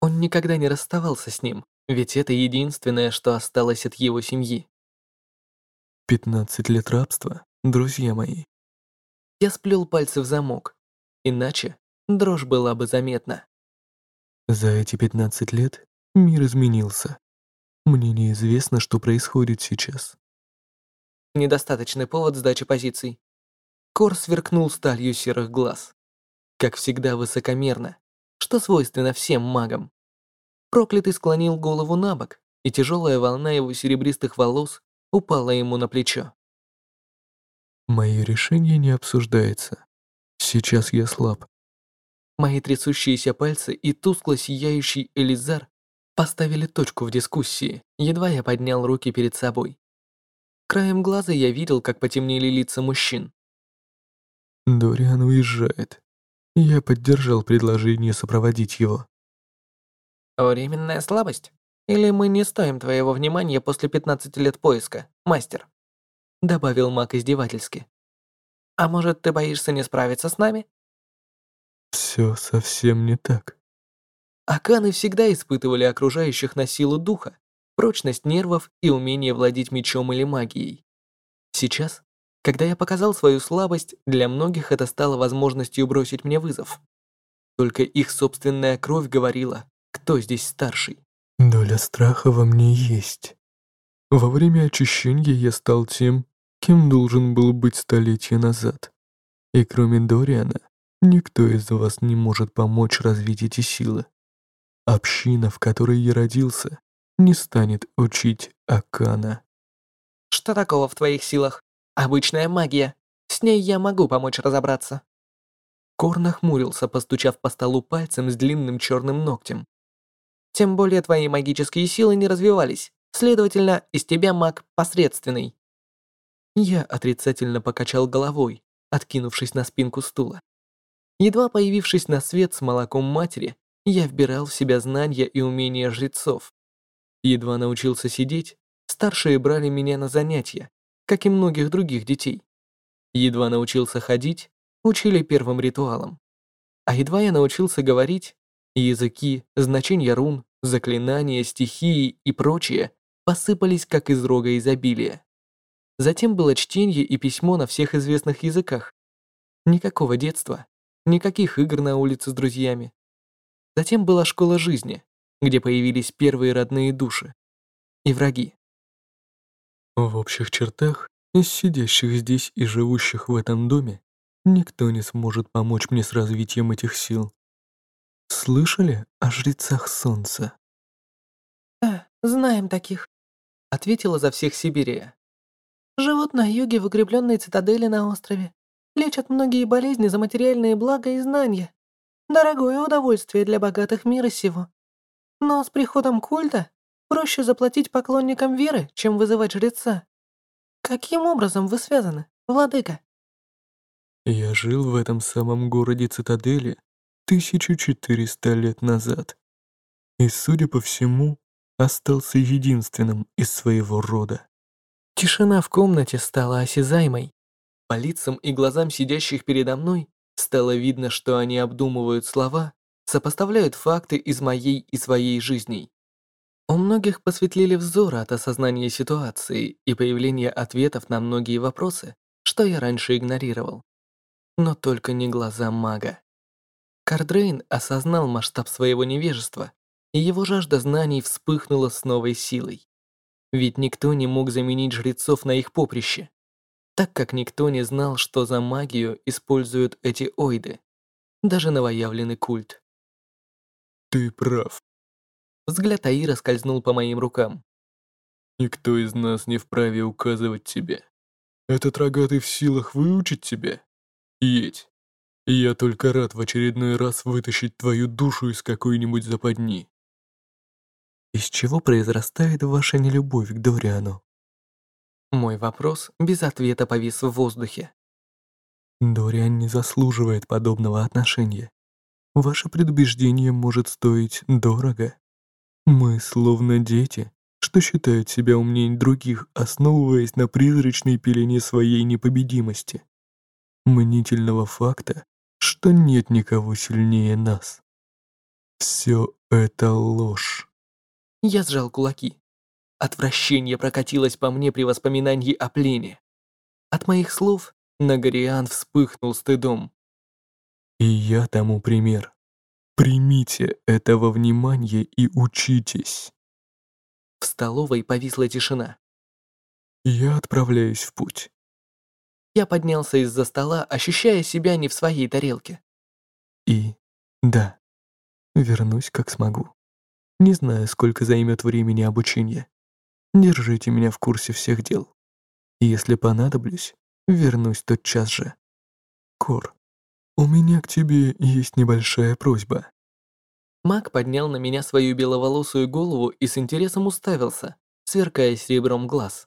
Он никогда не расставался с ним, ведь это единственное, что осталось от его семьи. «Пятнадцать лет рабства, друзья мои». Я сплел пальцы в замок, иначе дрожь была бы заметна. За эти пятнадцать лет мир изменился. Мне неизвестно, что происходит сейчас. Недостаточный повод сдачи позиций. Кор сверкнул сталью серых глаз. Как всегда высокомерно, что свойственно всем магам. Проклятый склонил голову на бок, и тяжелая волна его серебристых волос упала ему на плечо. Мое решение не обсуждается. Сейчас я слаб. Мои трясущиеся пальцы и тускло сияющий Элизар поставили точку в дискуссии, едва я поднял руки перед собой. Краем глаза я видел, как потемнели лица мужчин. Дориан уезжает. Я поддержал предложение сопроводить его. Временная слабость? Или мы не стоим твоего внимания после 15 лет поиска, мастер? Добавил маг издевательски. А может, ты боишься не справиться с нами? Все совсем не так. Аканы всегда испытывали окружающих на силу духа, прочность нервов и умение владеть мечом или магией. Сейчас, когда я показал свою слабость, для многих это стало возможностью бросить мне вызов. Только их собственная кровь говорила, кто здесь старший. Доля страха во мне есть. Во время очищения я стал тем, кем должен был быть столетия назад. И кроме Дориана, никто из вас не может помочь развить эти силы. Община, в которой я родился, не станет учить Акана. Что такого в твоих силах? Обычная магия. С ней я могу помочь разобраться. Кор нахмурился, постучав по столу пальцем с длинным черным ногтем. Тем более твои магические силы не развивались. Следовательно, из тебя маг посредственный. Я отрицательно покачал головой, откинувшись на спинку стула. Едва появившись на свет с молоком матери, я вбирал в себя знания и умения жрецов. Едва научился сидеть, старшие брали меня на занятия, как и многих других детей. Едва научился ходить, учили первым ритуалом. А едва я научился говорить, Языки, значения рун, заклинания, стихии и прочее посыпались как из рога изобилия. Затем было чтение и письмо на всех известных языках. Никакого детства, никаких игр на улице с друзьями. Затем была школа жизни, где появились первые родные души и враги. В общих чертах, из сидящих здесь и живущих в этом доме, никто не сможет помочь мне с развитием этих сил. Слышали о жрецах солнца? «Да, знаем таких», — ответила за всех Сибирия. «Живут на юге в укрепленной цитадели на острове. Лечат многие болезни за материальные блага и знания. Дорогое удовольствие для богатых мира сего. Но с приходом культа Проще заплатить поклонникам веры, чем вызывать жреца. Каким образом вы связаны, владыка? Я жил в этом самом городе Цитадели 1400 лет назад. И, судя по всему, остался единственным из своего рода. Тишина в комнате стала осязаемой. По лицам и глазам сидящих передо мной стало видно, что они обдумывают слова, сопоставляют факты из моей и своей жизней. У многих посветлели взоры от осознания ситуации и появления ответов на многие вопросы, что я раньше игнорировал. Но только не глаза мага. Кардрейн осознал масштаб своего невежества, и его жажда знаний вспыхнула с новой силой. Ведь никто не мог заменить жрецов на их поприще, так как никто не знал, что за магию используют эти ойды, даже новоявленный культ. Ты прав. Взгляд Аира скользнул по моим рукам. Никто из нас не вправе указывать тебе. Этот рогатый в силах выучить тебя? Едь. Я только рад в очередной раз вытащить твою душу из какой-нибудь западни. Из чего произрастает ваша нелюбовь к Дориану? Мой вопрос без ответа повис в воздухе. Дориан не заслуживает подобного отношения. Ваше предубеждение может стоить дорого. Мы словно дети, что считают себя умнее других, основываясь на призрачной пелене своей непобедимости. Мнительного факта, что нет никого сильнее нас. Все это ложь. Я сжал кулаки. Отвращение прокатилось по мне при воспоминании о плене. От моих слов Нагариан вспыхнул стыдом. И я тому пример. Примите этого внимания и учитесь. В столовой повисла тишина. Я отправляюсь в путь. Я поднялся из-за стола, ощущая себя не в своей тарелке. И да, вернусь как смогу. Не знаю, сколько займет времени обучения. Держите меня в курсе всех дел. Если понадоблюсь, вернусь тотчас же. Кор, у меня к тебе есть небольшая просьба. Маг поднял на меня свою беловолосую голову и с интересом уставился, сверкая серебром глаз.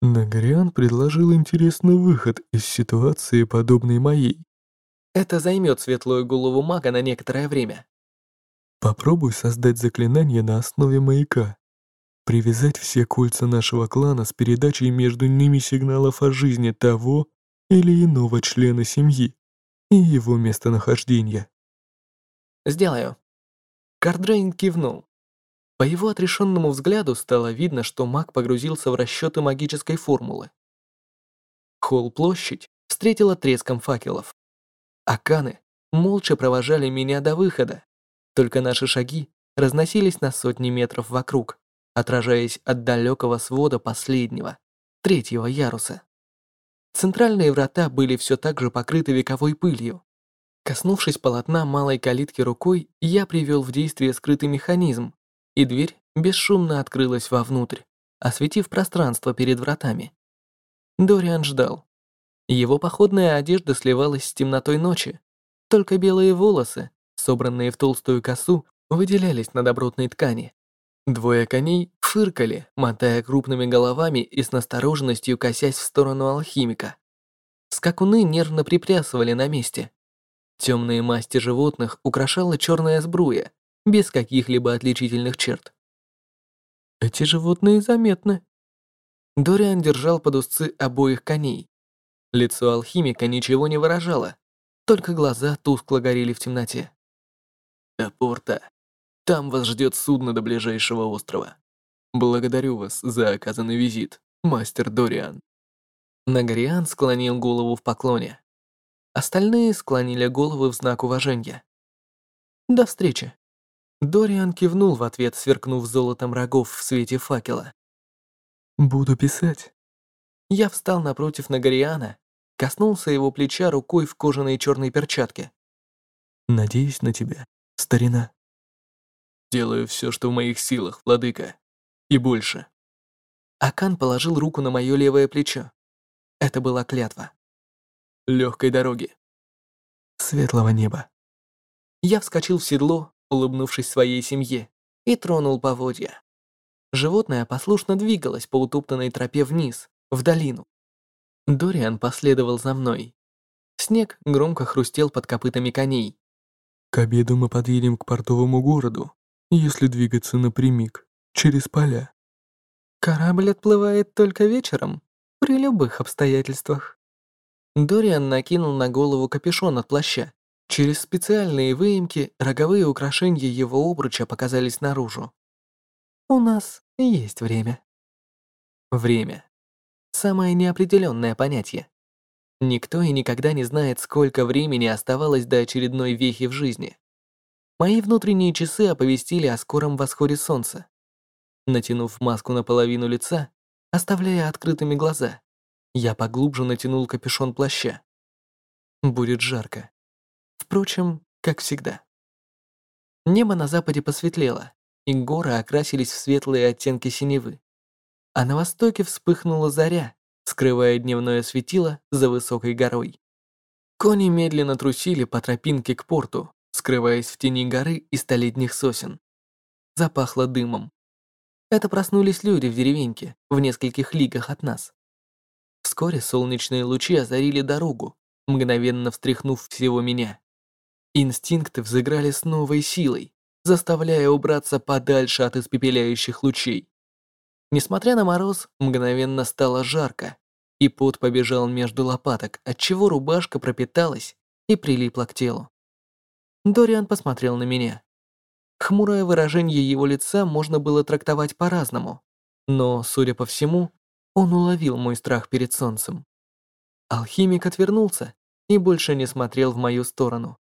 Нагориан предложил интересный выход из ситуации, подобной моей. Это займет светлую голову мага на некоторое время. Попробуй создать заклинание на основе маяка. Привязать все кольца нашего клана с передачей между ними сигналов о жизни того или иного члена семьи и его местонахождения. Сделаю. Кардрейн кивнул. По его отрешенному взгляду стало видно, что маг погрузился в расчеты магической формулы. Холл-площадь встретила треском факелов. Аканы молча провожали меня до выхода, только наши шаги разносились на сотни метров вокруг, отражаясь от далекого свода последнего, третьего яруса. Центральные врата были все так же покрыты вековой пылью. Коснувшись полотна малой калитки рукой, я привел в действие скрытый механизм, и дверь бесшумно открылась вовнутрь, осветив пространство перед вратами. Дориан ждал. Его походная одежда сливалась с темнотой ночи, только белые волосы собранные в толстую косу, выделялись на добротной ткани. Двое коней фыркали, мотая крупными головами и с настороженностью косясь в сторону алхимика. Скакуны нервно приплясывали на месте. Темные масти животных украшала черная сбруя, без каких-либо отличительных черт. Эти животные заметны. Дориан держал под узцы обоих коней. Лицо алхимика ничего не выражало, только глаза тускло горели в темноте. До порта. Там вас ждет судно до ближайшего острова. Благодарю вас за оказанный визит, мастер Дориан. Нагариан склонил голову в поклоне. Остальные склонили головы в знак уважения. До встречи. Дориан кивнул в ответ, сверкнув золотом рогов в свете факела. Буду писать. Я встал напротив Нагариана, коснулся его плеча рукой в кожаной черной перчатке. Надеюсь на тебя старина. Делаю все, что в моих силах, владыка. И больше. Акан положил руку на мое левое плечо. Это была клятва. Легкой дороги. Светлого неба. Я вскочил в седло, улыбнувшись своей семье, и тронул поводья. животное послушно двигалось по утоптанной тропе вниз, в долину. Дориан последовал за мной. Снег громко хрустел под копытами коней. К обеду мы подъедем к портовому городу, если двигаться напрямик, через поля. Корабль отплывает только вечером, при любых обстоятельствах. Дориан накинул на голову капюшон от плаща. Через специальные выемки роговые украшения его обруча показались наружу. У нас есть время. Время. Самое неопределенное понятие. Никто и никогда не знает, сколько времени оставалось до очередной вехи в жизни. Мои внутренние часы оповестили о скором восходе солнца. Натянув маску на половину лица, оставляя открытыми глаза, я поглубже натянул капюшон плаща. Будет жарко. Впрочем, как всегда. Небо на западе посветлело, и горы окрасились в светлые оттенки синевы. А на востоке вспыхнула заря, скрывая дневное светило за высокой горой. Кони медленно трусили по тропинке к порту, скрываясь в тени горы и столетних сосен. Запахло дымом. Это проснулись люди в деревеньке, в нескольких лигах от нас. Вскоре солнечные лучи озарили дорогу, мгновенно встряхнув всего меня. Инстинкты взыграли с новой силой, заставляя убраться подальше от испепеляющих лучей. Несмотря на мороз, мгновенно стало жарко, и пот побежал между лопаток, отчего рубашка пропиталась и прилипла к телу. Дориан посмотрел на меня. Хмурое выражение его лица можно было трактовать по-разному, но, судя по всему, он уловил мой страх перед солнцем. Алхимик отвернулся и больше не смотрел в мою сторону.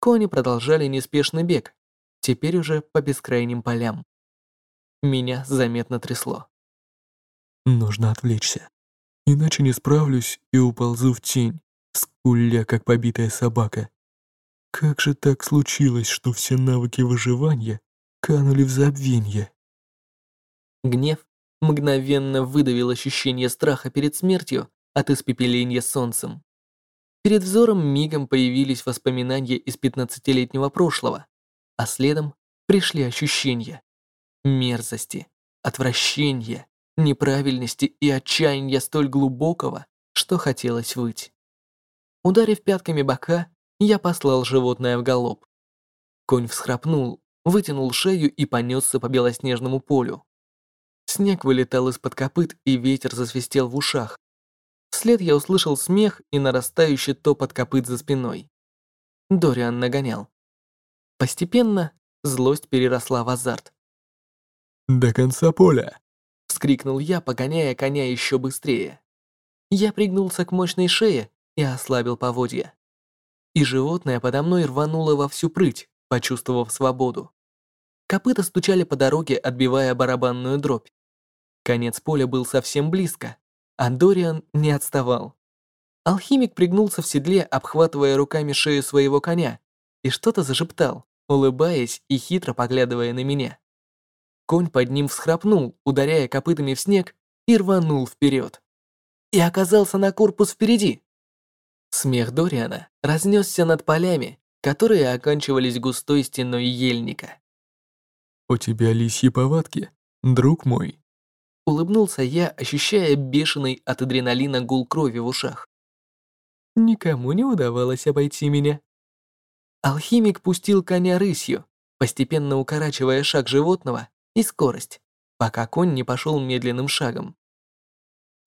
Кони продолжали неспешный бег, теперь уже по бескрайним полям. Меня заметно трясло. Нужно отвлечься, иначе не справлюсь и уползу в тень, скуля как побитая собака. Как же так случилось, что все навыки выживания канули в забвенье? Гнев мгновенно выдавил ощущение страха перед смертью от испепеления солнцем. Перед взором мигом появились воспоминания из пятнадцатилетнего прошлого, а следом пришли ощущения мерзости, отвращения, неправильности и отчаяния столь глубокого, что хотелось выть. Ударив пятками бока, я послал животное в галоп. Конь всхрапнул, вытянул шею и понесся по белоснежному полю. Снег вылетал из-под копыт, и ветер засвистел в ушах. Вслед я услышал смех и нарастающий топот копыт за спиной. Дориан нагонял. Постепенно злость переросла в азарт. «До конца поля!» — вскрикнул я, погоняя коня еще быстрее. Я пригнулся к мощной шее и ослабил поводья и животное подо мной рвануло во всю прыть, почувствовав свободу. Копыта стучали по дороге, отбивая барабанную дробь. Конец поля был совсем близко, а Дориан не отставал. Алхимик пригнулся в седле, обхватывая руками шею своего коня, и что-то зашептал, улыбаясь и хитро поглядывая на меня. Конь под ним всхрапнул, ударяя копытами в снег, и рванул вперед. И оказался на корпус впереди. Смех Дориана разнесся над полями, которые оканчивались густой стеной ельника. «У тебя лисьи повадки, друг мой», Улыбнулся я, ощущая бешеный от адреналина гул крови в ушах. Никому не удавалось обойти меня. Алхимик пустил коня рысью, постепенно укорачивая шаг животного и скорость, пока конь не пошел медленным шагом.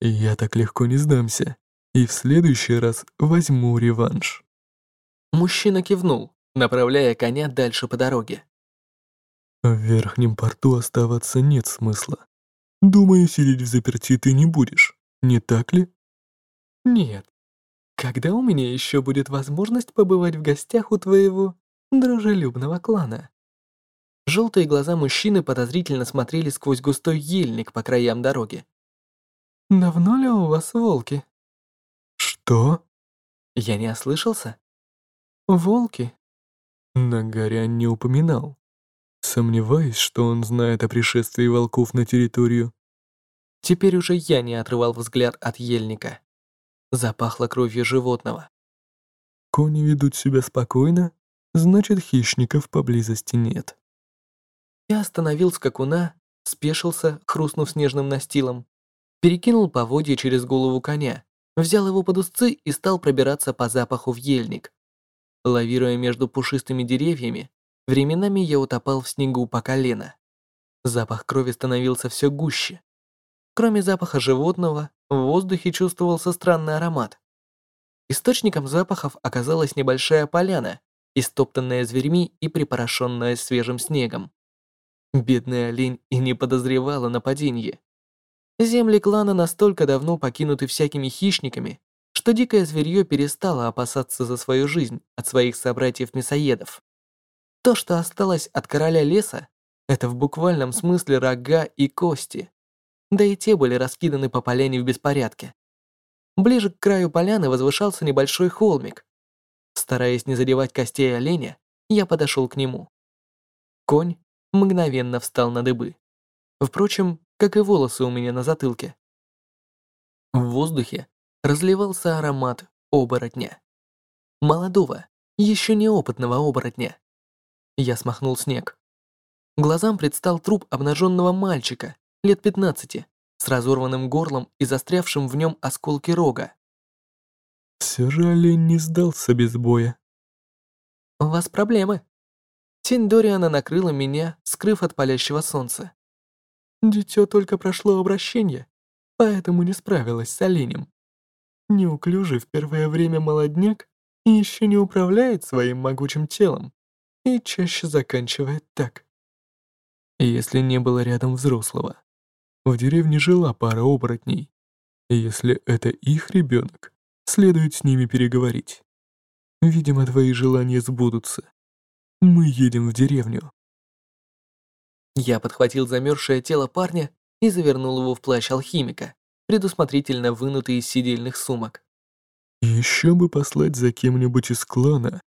«Я так легко не сдамся и в следующий раз возьму реванш». Мужчина кивнул, направляя коня дальше по дороге. В верхнем порту оставаться нет смысла. Думаю, сидеть в заперти ты не будешь, не так ли? Нет. Когда у меня еще будет возможность побывать в гостях у твоего дружелюбного клана? Желтые глаза мужчины подозрительно смотрели сквозь густой ельник по краям дороги. «Давно ли у вас волки?» «Что?» Я не ослышался? Волки. Нагарян не упоминал. Сомневаюсь, что он знает о пришествии волков на территорию. Теперь уже я не отрывал взгляд от ельника. Запахло кровью животного. Кони ведут себя спокойно, значит хищников поблизости нет. Я остановил скакуна, спешился, хрустнув снежным настилом, перекинул поводья через голову коня, взял его под узцы и стал пробираться по запаху в ельник. Лавируя между пушистыми деревьями, временами я утопал в снегу по колено. Запах крови становился все гуще. Кроме запаха животного, в воздухе чувствовался странный аромат. Источником запахов оказалась небольшая поляна, истоптанная зверьми и припорошенная свежим снегом. Бедный олень и не подозревал о нападении. Земли клана настолько давно покинуты всякими хищниками, что дикое зверье перестало опасаться за свою жизнь от своих собратьев-мясоедов. То, что осталось от короля леса, это в буквальном смысле рога и кости. Да и те были раскиданы по поляне в беспорядке. Ближе к краю поляны возвышался небольшой холмик. Стараясь не задевать костей оленя, я подошел к нему. Конь мгновенно встал на дыбы. Впрочем, как и волосы у меня на затылке. В воздухе разливался аромат оборотня. Молодого, еще неопытного оборотня. Я смахнул снег. Глазам предстал труп обнаженного мальчика, лет 15, с разорванным горлом и застрявшим в нем осколки рога. Все же олень не сдался без боя. «У вас проблемы». Тень Дориана накрыла меня, скрыв от палящего солнца. Дитё только прошло обращение, поэтому не справилась с оленем. Неуклюжий в первое время молодняк еще не управляет своим могучим телом и чаще заканчивает так. Если не было рядом взрослого. В деревне жила пара оборотней. Если это их ребенок, следует с ними переговорить. Видимо, твои желания сбудутся. Мы едем в деревню. Я подхватил замерзшее тело парня и завернул его в плащ алхимика, предусмотрительно вынутый из сидельных сумок. Еще бы послать за кем-нибудь из клана.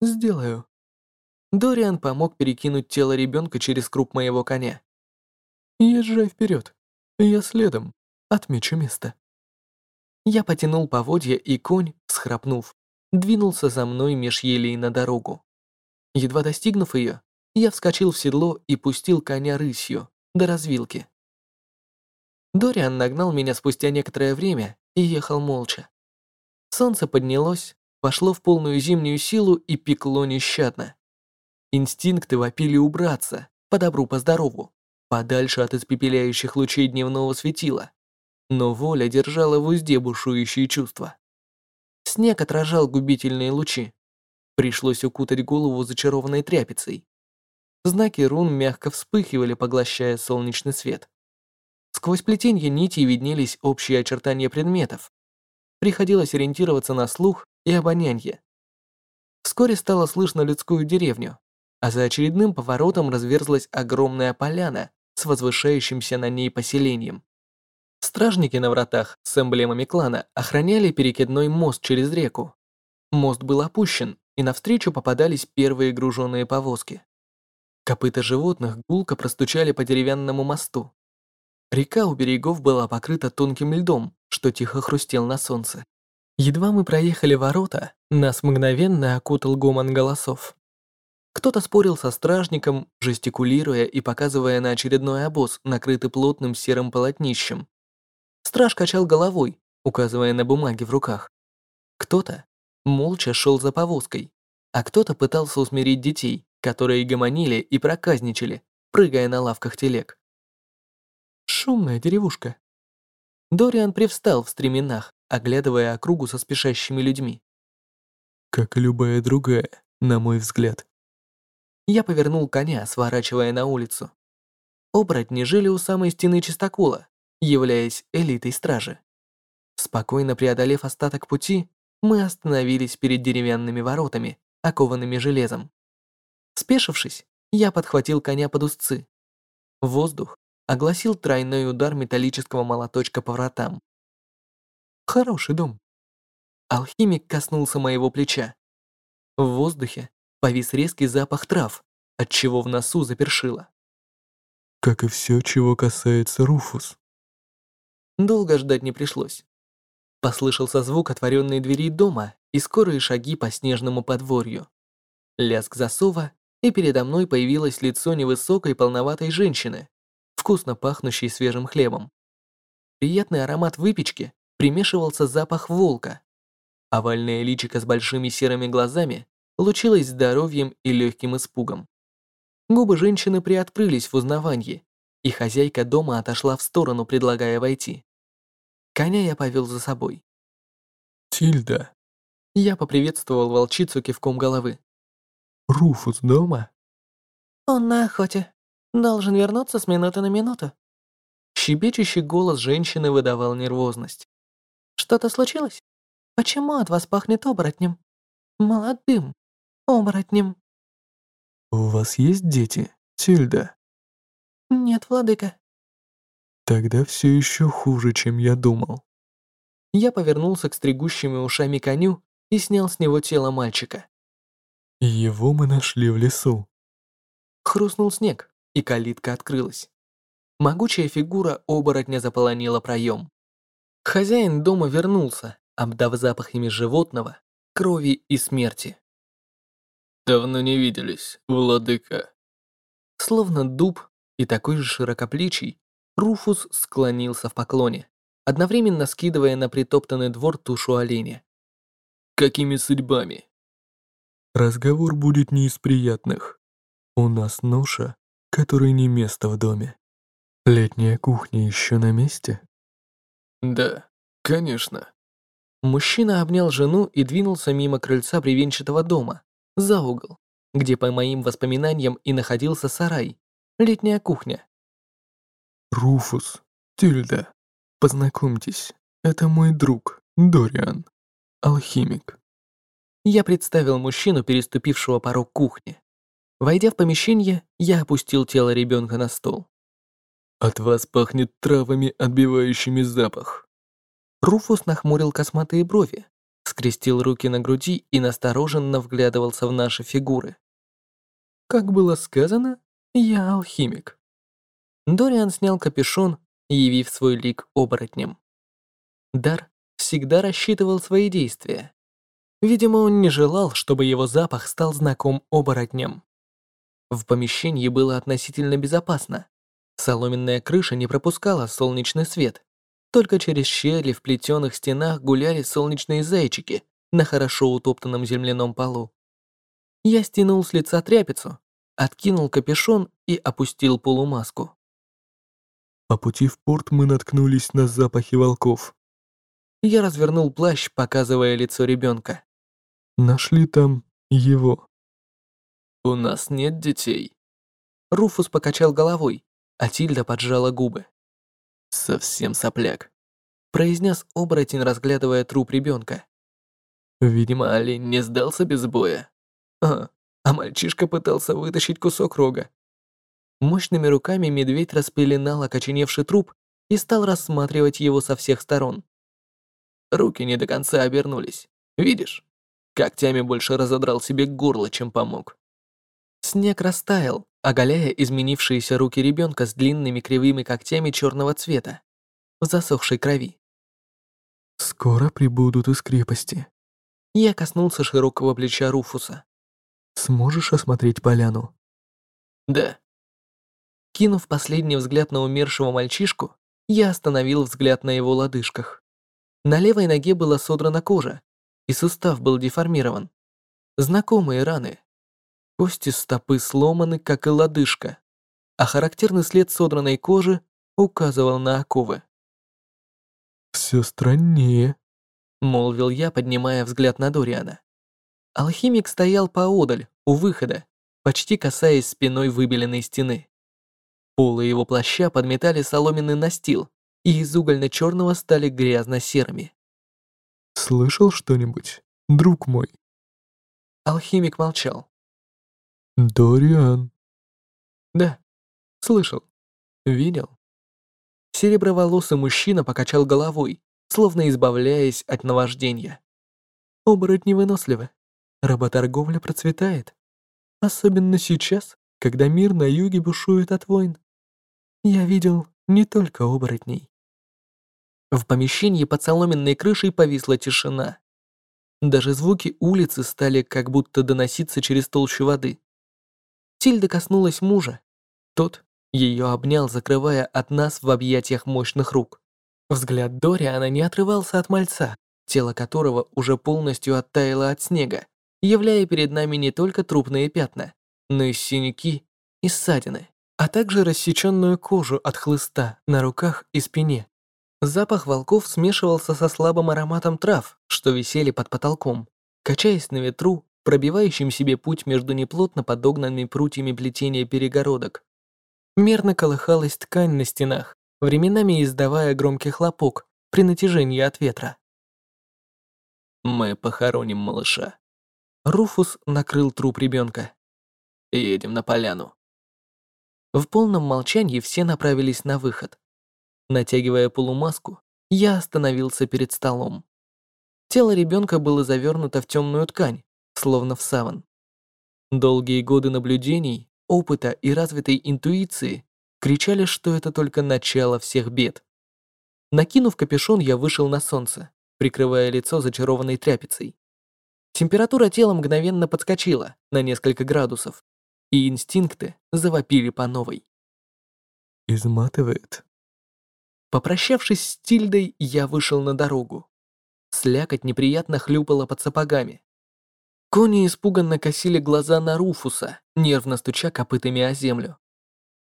Сделаю. Дориан помог перекинуть тело ребенка через круп моего коня. Езжай вперед. Я следом. Отмечу место. Я потянул поводья, и конь, схрапнув, двинулся за мной меж елей на дорогу. Едва достигнув ее, я вскочил в седло и пустил коня рысью до развилки. Дориан нагнал меня спустя некоторое время и ехал молча. Солнце поднялось, пошло в полную зимнюю силу и пекло нещадно. Инстинкты вопили убраться, по добру, по здорову, подальше от испепеляющих лучей дневного светила. Но воля держала в узде бушующие чувства. Снег отражал губительные лучи. Пришлось укутать голову зачарованной тряпицей. Знаки рун мягко вспыхивали, поглощая солнечный свет. Сквозь плетенье нитей виднелись общие очертания предметов. Приходилось ориентироваться на слух и обоняние. Вскоре стало слышно людскую деревню, а за очередным поворотом разверзлась огромная поляна с возвышающимся на ней поселением. Стражники на вратах с эмблемами клана охраняли перекидной мост через реку. Мост был опущен, и навстречу попадались первые груженные повозки. Копыта животных гулко простучали по деревянному мосту. Река у берегов была покрыта тонким льдом, что тихо хрустел на солнце. Едва мы проехали ворота, нас мгновенно окутал гомон голосов. Кто-то спорил со стражником, жестикулируя и показывая на очередной обоз, накрытый плотным серым полотнищем. Страж качал головой, указывая на бумаги в руках. Кто-то молча шел за повозкой, а кто-то пытался усмирить детей, которые гомонили и проказничали, прыгая на лавках телег. Шумная деревушка. Дориан привстал в стременах, оглядывая округу со спешащими людьми. Как и любая другая, на мой взгляд. Я повернул коня, сворачивая на улицу. Оборотни жили у самой стены чистокола, являясь элитой стражи. Спокойно преодолев остаток пути, мы остановились перед деревянными воротами, окованными железом. Спешившись, я подхватил коня под узцы. Воздух огласил тройной удар металлического молоточка по вратам. Хороший дом. Алхимик коснулся моего плеча. В воздухе повис резкий запах трав, отчего в носу запершило. Как и все, чего касается Руфус. Долго ждать не пришлось. Послышался звук отворенной двери дома и скорые шаги по снежному подворью. Лязг засова и передо мной появилось лицо невысокой полноватой женщины, вкусно пахнущий свежим хлебом. Приятный аромат выпечки примешивался запах волка. Овальное личико с большими серыми глазами лучилось здоровьем и легким испугом. Губы женщины приоткрылись в узнавании, и хозяйка дома отошла в сторону, предлагая войти. Коня я повел за собой. Тильда. Я поприветствовал волчицу кивком головы. Руфус дома? Он на охоте. Должен вернуться с минуты на минуту. Щебечущий голос женщины выдавал нервозность. Что-то случилось? Почему от вас пахнет оборотнем? Молодым оборотнем. У вас есть дети, Тильда? Нет, владыка. Тогда все еще хуже, чем я думал. Я повернулся к стригущими ушами коню и снял с него тело мальчика. Его мы нашли в лесу. Хрустнул снег, и калитка открылась. Могучая фигура оборотня заполонила проем. Хозяин дома вернулся, обдав запахами животного, крови и смерти. «Давно не виделись, владыка». Словно дуб и такой же широкоплечий, Руфус склонился в поклоне, одновременно скидывая на притоптанный двор тушу оленя. «Какими судьбами?» «Разговор будет не из приятных. У нас ноша, которой не место в доме. Летняя кухня еще на месте?» «Да, конечно». Мужчина обнял жену и двинулся мимо крыльца бревенчатого дома, за угол, где, по моим воспоминаниям, и находился сарай, летняя кухня. «Руфус, Тильда, познакомьтесь, это мой друг, Дориан, алхимик». Я представил мужчину, переступившего порог кухни. Войдя в помещение, я опустил тело ребенка на стол. «От вас пахнет травами, отбивающими запах». Руфус нахмурил косматые брови, скрестил руки на груди и настороженно вглядывался в наши фигуры. Как было сказано, я алхимик. Дориан снял капюшон, явив свой лик оборотнем. Дар всегда рассчитывал свои действия. Видимо, он не желал, чтобы его запах стал знаком оборотням. В помещении было относительно безопасно. Соломенная крыша не пропускала солнечный свет. Только через щели в плетеных стенах гуляли солнечные зайчики на хорошо утоптанном земляном полу. Я стянул с лица тряпицу, откинул капюшон и опустил полумаску. По пути в порт мы наткнулись на запахи волков. Я развернул плащ, показывая лицо ребенка. Нашли там его. «У нас нет детей». Руфус покачал головой, а Тильда поджала губы. «Совсем сопляк», — произнес оборотень, разглядывая труп ребенка. Видимо, олень не сдался без боя. А, а мальчишка пытался вытащить кусок рога. Мощными руками медведь распеленал окоченевший труп и стал рассматривать его со всех сторон. Руки не до конца обернулись. Видишь? Когтями больше разодрал себе горло, чем помог. Снег растаял, оголяя изменившиеся руки ребенка с длинными кривыми когтями черного цвета, в засохшей крови. «Скоро прибудут из крепости». Я коснулся широкого плеча Руфуса. «Сможешь осмотреть поляну?» «Да». Кинув последний взгляд на умершего мальчишку, я остановил взгляд на его лодыжках. На левой ноге была содрана кожа, и сустав был деформирован. Знакомые раны. Кости стопы сломаны, как и лодыжка, а характерный след содранной кожи указывал на оковы. «Все страннее», — молвил я, поднимая взгляд на Дориана. Алхимик стоял поодаль, у выхода, почти касаясь спиной выбеленной стены. Полы его плаща подметали соломенный настил, и из угольно-черного стали грязно-серыми. «Слышал что-нибудь, друг мой?» Алхимик молчал. «Дориан». «Да, слышал. Видел». Сереброволосый мужчина покачал головой, словно избавляясь от наваждения. Оборотни выносливы. Работорговля процветает. Особенно сейчас, когда мир на юге бушует от войн. Я видел не только оборотней. В помещении под соломенной крышей повисла тишина. Даже звуки улицы стали как будто доноситься через толщу воды. Тильда коснулась мужа. Тот Ее обнял, закрывая от нас в объятиях мощных рук. Взгляд Дориана не отрывался от мальца, тело которого уже полностью оттаяло от снега, являя перед нами не только трупные пятна, но и синяки и ссадины, а также рассеченную кожу от хлыста на руках и спине. Запах волков смешивался со слабым ароматом трав, что висели под потолком, качаясь на ветру, пробивающим себе путь между неплотно подогнанными прутьями плетения перегородок. Мерно колыхалась ткань на стенах, временами издавая громкий хлопок при натяжении от ветра. «Мы похороним малыша». Руфус накрыл труп ребенка. «Едем на поляну». В полном молчании все направились на выход. Натягивая полумаску, я остановился перед столом. Тело ребенка было завернуто в темную ткань, словно в саван. Долгие годы наблюдений, опыта и развитой интуиции кричали, что это только начало всех бед. Накинув капюшон, я вышел на солнце, прикрывая лицо зачарованной тряпицей. Температура тела мгновенно подскочила на несколько градусов, и инстинкты завопили по новой. «Изматывает», Попрощавшись с Тильдой, я вышел на дорогу. Слякоть неприятно хлюпала под сапогами. Кони испуганно косили глаза на Руфуса, нервно стуча копытами о землю.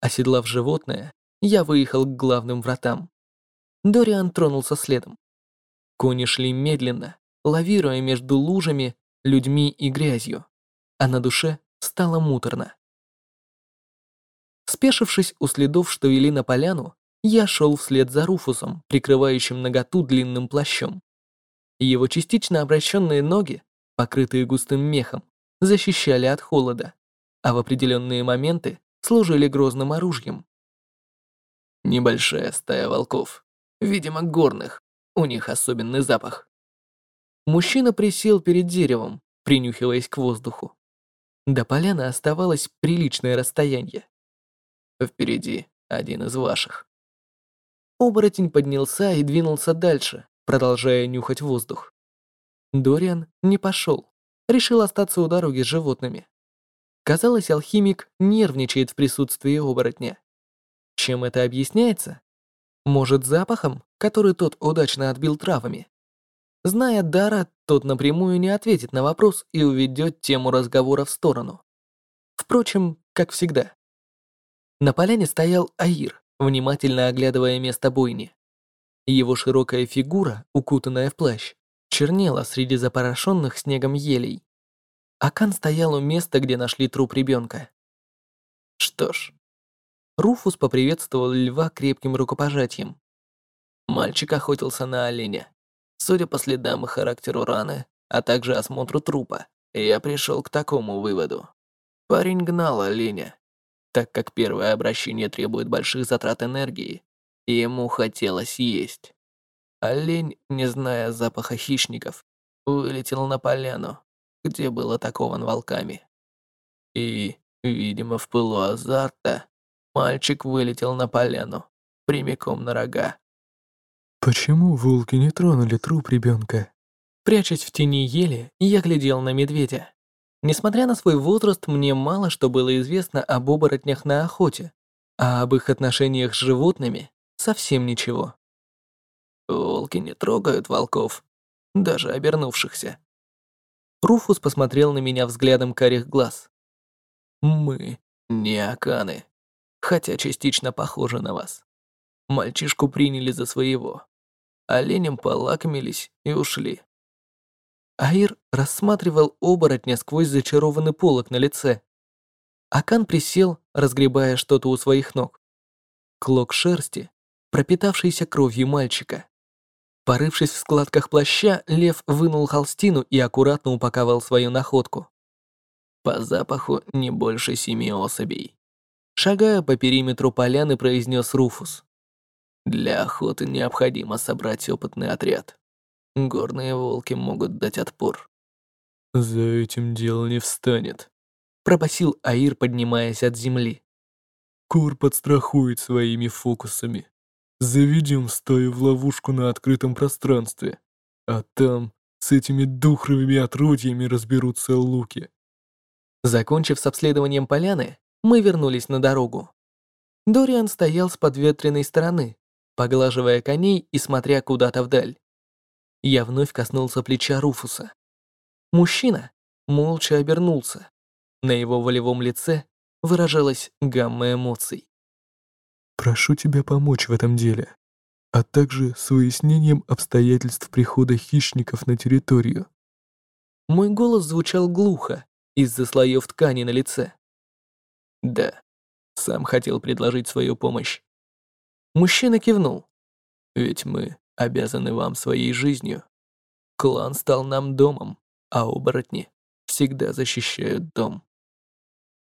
Оседлав животное, я выехал к главным вратам. Дориан тронулся следом. Кони шли медленно, лавируя между лужами, людьми и грязью, а на душе стало муторно. Спешившись у следов, что вели на поляну, я шел вслед за Руфусом, прикрывающим наготу длинным плащом. Его частично обращенные ноги, покрытые густым мехом, защищали от холода, а в определенные моменты служили грозным оружием. Небольшая стая волков, видимо, горных, у них особенный запах. Мужчина присел перед деревом, принюхиваясь к воздуху. До поляны оставалось приличное расстояние. Впереди один из ваших. Оборотень поднялся и двинулся дальше, продолжая нюхать воздух. Дориан не пошел, решил остаться у дороги с животными. Казалось, алхимик нервничает в присутствии оборотня. Чем это объясняется? Может, запахом, который тот удачно отбил травами? Зная Дара, тот напрямую не ответит на вопрос и уведет тему разговора в сторону. Впрочем, как всегда. На поляне стоял Аир, внимательно оглядывая место бойни. Его широкая фигура, укутанная в плащ, чернела среди запорошенных снегом елей. Акан стоял у места, где нашли труп ребенка. Что ж, Руфус поприветствовал льва крепким рукопожатием. Мальчик охотился на оленя. Судя по следам и характеру раны, а также осмотру трупа, я пришел к такому выводу. Парень гнал оленя, так как первое обращение требует больших затрат энергии, и ему хотелось есть. Олень, не зная запаха хищников, вылетел на поляну, где был атакован волками. И, видимо, в пылу азарта, мальчик вылетел на поляну, прямиком на рога. «Почему волки не тронули труп ребенка?» Прячась в тени ели, я глядел на медведя. Несмотря на свой возраст, мне мало что было известно об оборотнях на охоте, а об их отношениях с животными совсем ничего. Волки не трогают волков, даже обернувшихся. Руфус посмотрел на меня взглядом карих глаз. Мы не аканы, хотя частично похожи на вас. Мальчишку приняли за своего. Оленем полакомились и ушли. Аир рассматривал оборотня сквозь зачарованный полог на лице. Акан присел, разгребая что-то у своих ног. Клок шерсти, пропитавшийся кровью мальчика. Порывшись в складках плаща, лев вынул холстину и аккуратно упаковал свою находку. По запаху не больше семи особей. Шагая по периметру поляны, произнес Руфус. Для охоты необходимо собрать опытный отряд. Горные волки могут дать отпор. За этим дело не встанет. Пробасил Аир, поднимаясь от земли. Кор подстрахует своими фокусами. Заведем стаю в ловушку на открытом пространстве. А там с этими духровыми отродьями разберутся луки. Закончив с обследованием поляны, мы вернулись на дорогу. Дориан стоял с подветренной стороны, поглаживая коней и смотря куда-то вдаль. Я вновь коснулся плеча Руфуса. Мужчина молча обернулся. На его волевом лице выражалась гамма эмоций. «Прошу тебя помочь в этом деле, а также с выяснением обстоятельств прихода хищников на территорию». Мой голос звучал глухо из-за слоев ткани на лице. «Да, сам хотел предложить свою помощь». Мужчина кивнул. «Ведь мы обязаны вам своей жизнью. Клан стал нам домом, а оборотни всегда защищают дом».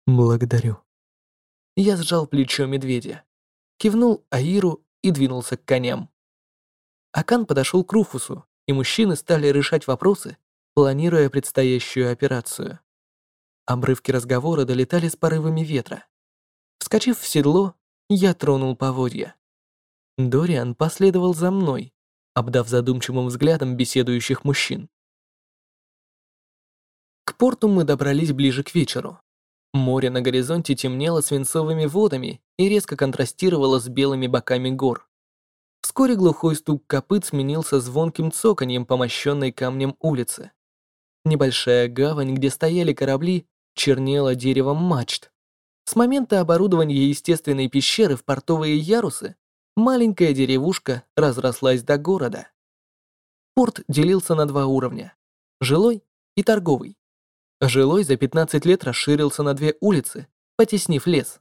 «Благодарю». Я сжал плечо медведя, кивнул Аиру и двинулся к коням. Акан подошел к Руфусу, и мужчины стали решать вопросы, планируя предстоящую операцию. Обрывки разговора долетали с порывами ветра. Вскочив в седло, я тронул поводья. Дориан последовал за мной, обдав задумчивым взглядом беседующих мужчин. К порту мы добрались ближе к вечеру. Море на горизонте темнело свинцовыми водами и резко контрастировало с белыми боками гор. Вскоре глухой стук копыт сменился звонким цоканьем по мощенной камнем улице. Небольшая гавань, где стояли корабли, чернела деревом мачт. С момента оборудования естественной пещеры в портовые ярусы маленькая деревушка разрослась до города. Порт делился на два уровня – жилой и торговый. Жилой за 15 лет расширился на две улицы, потеснив лес.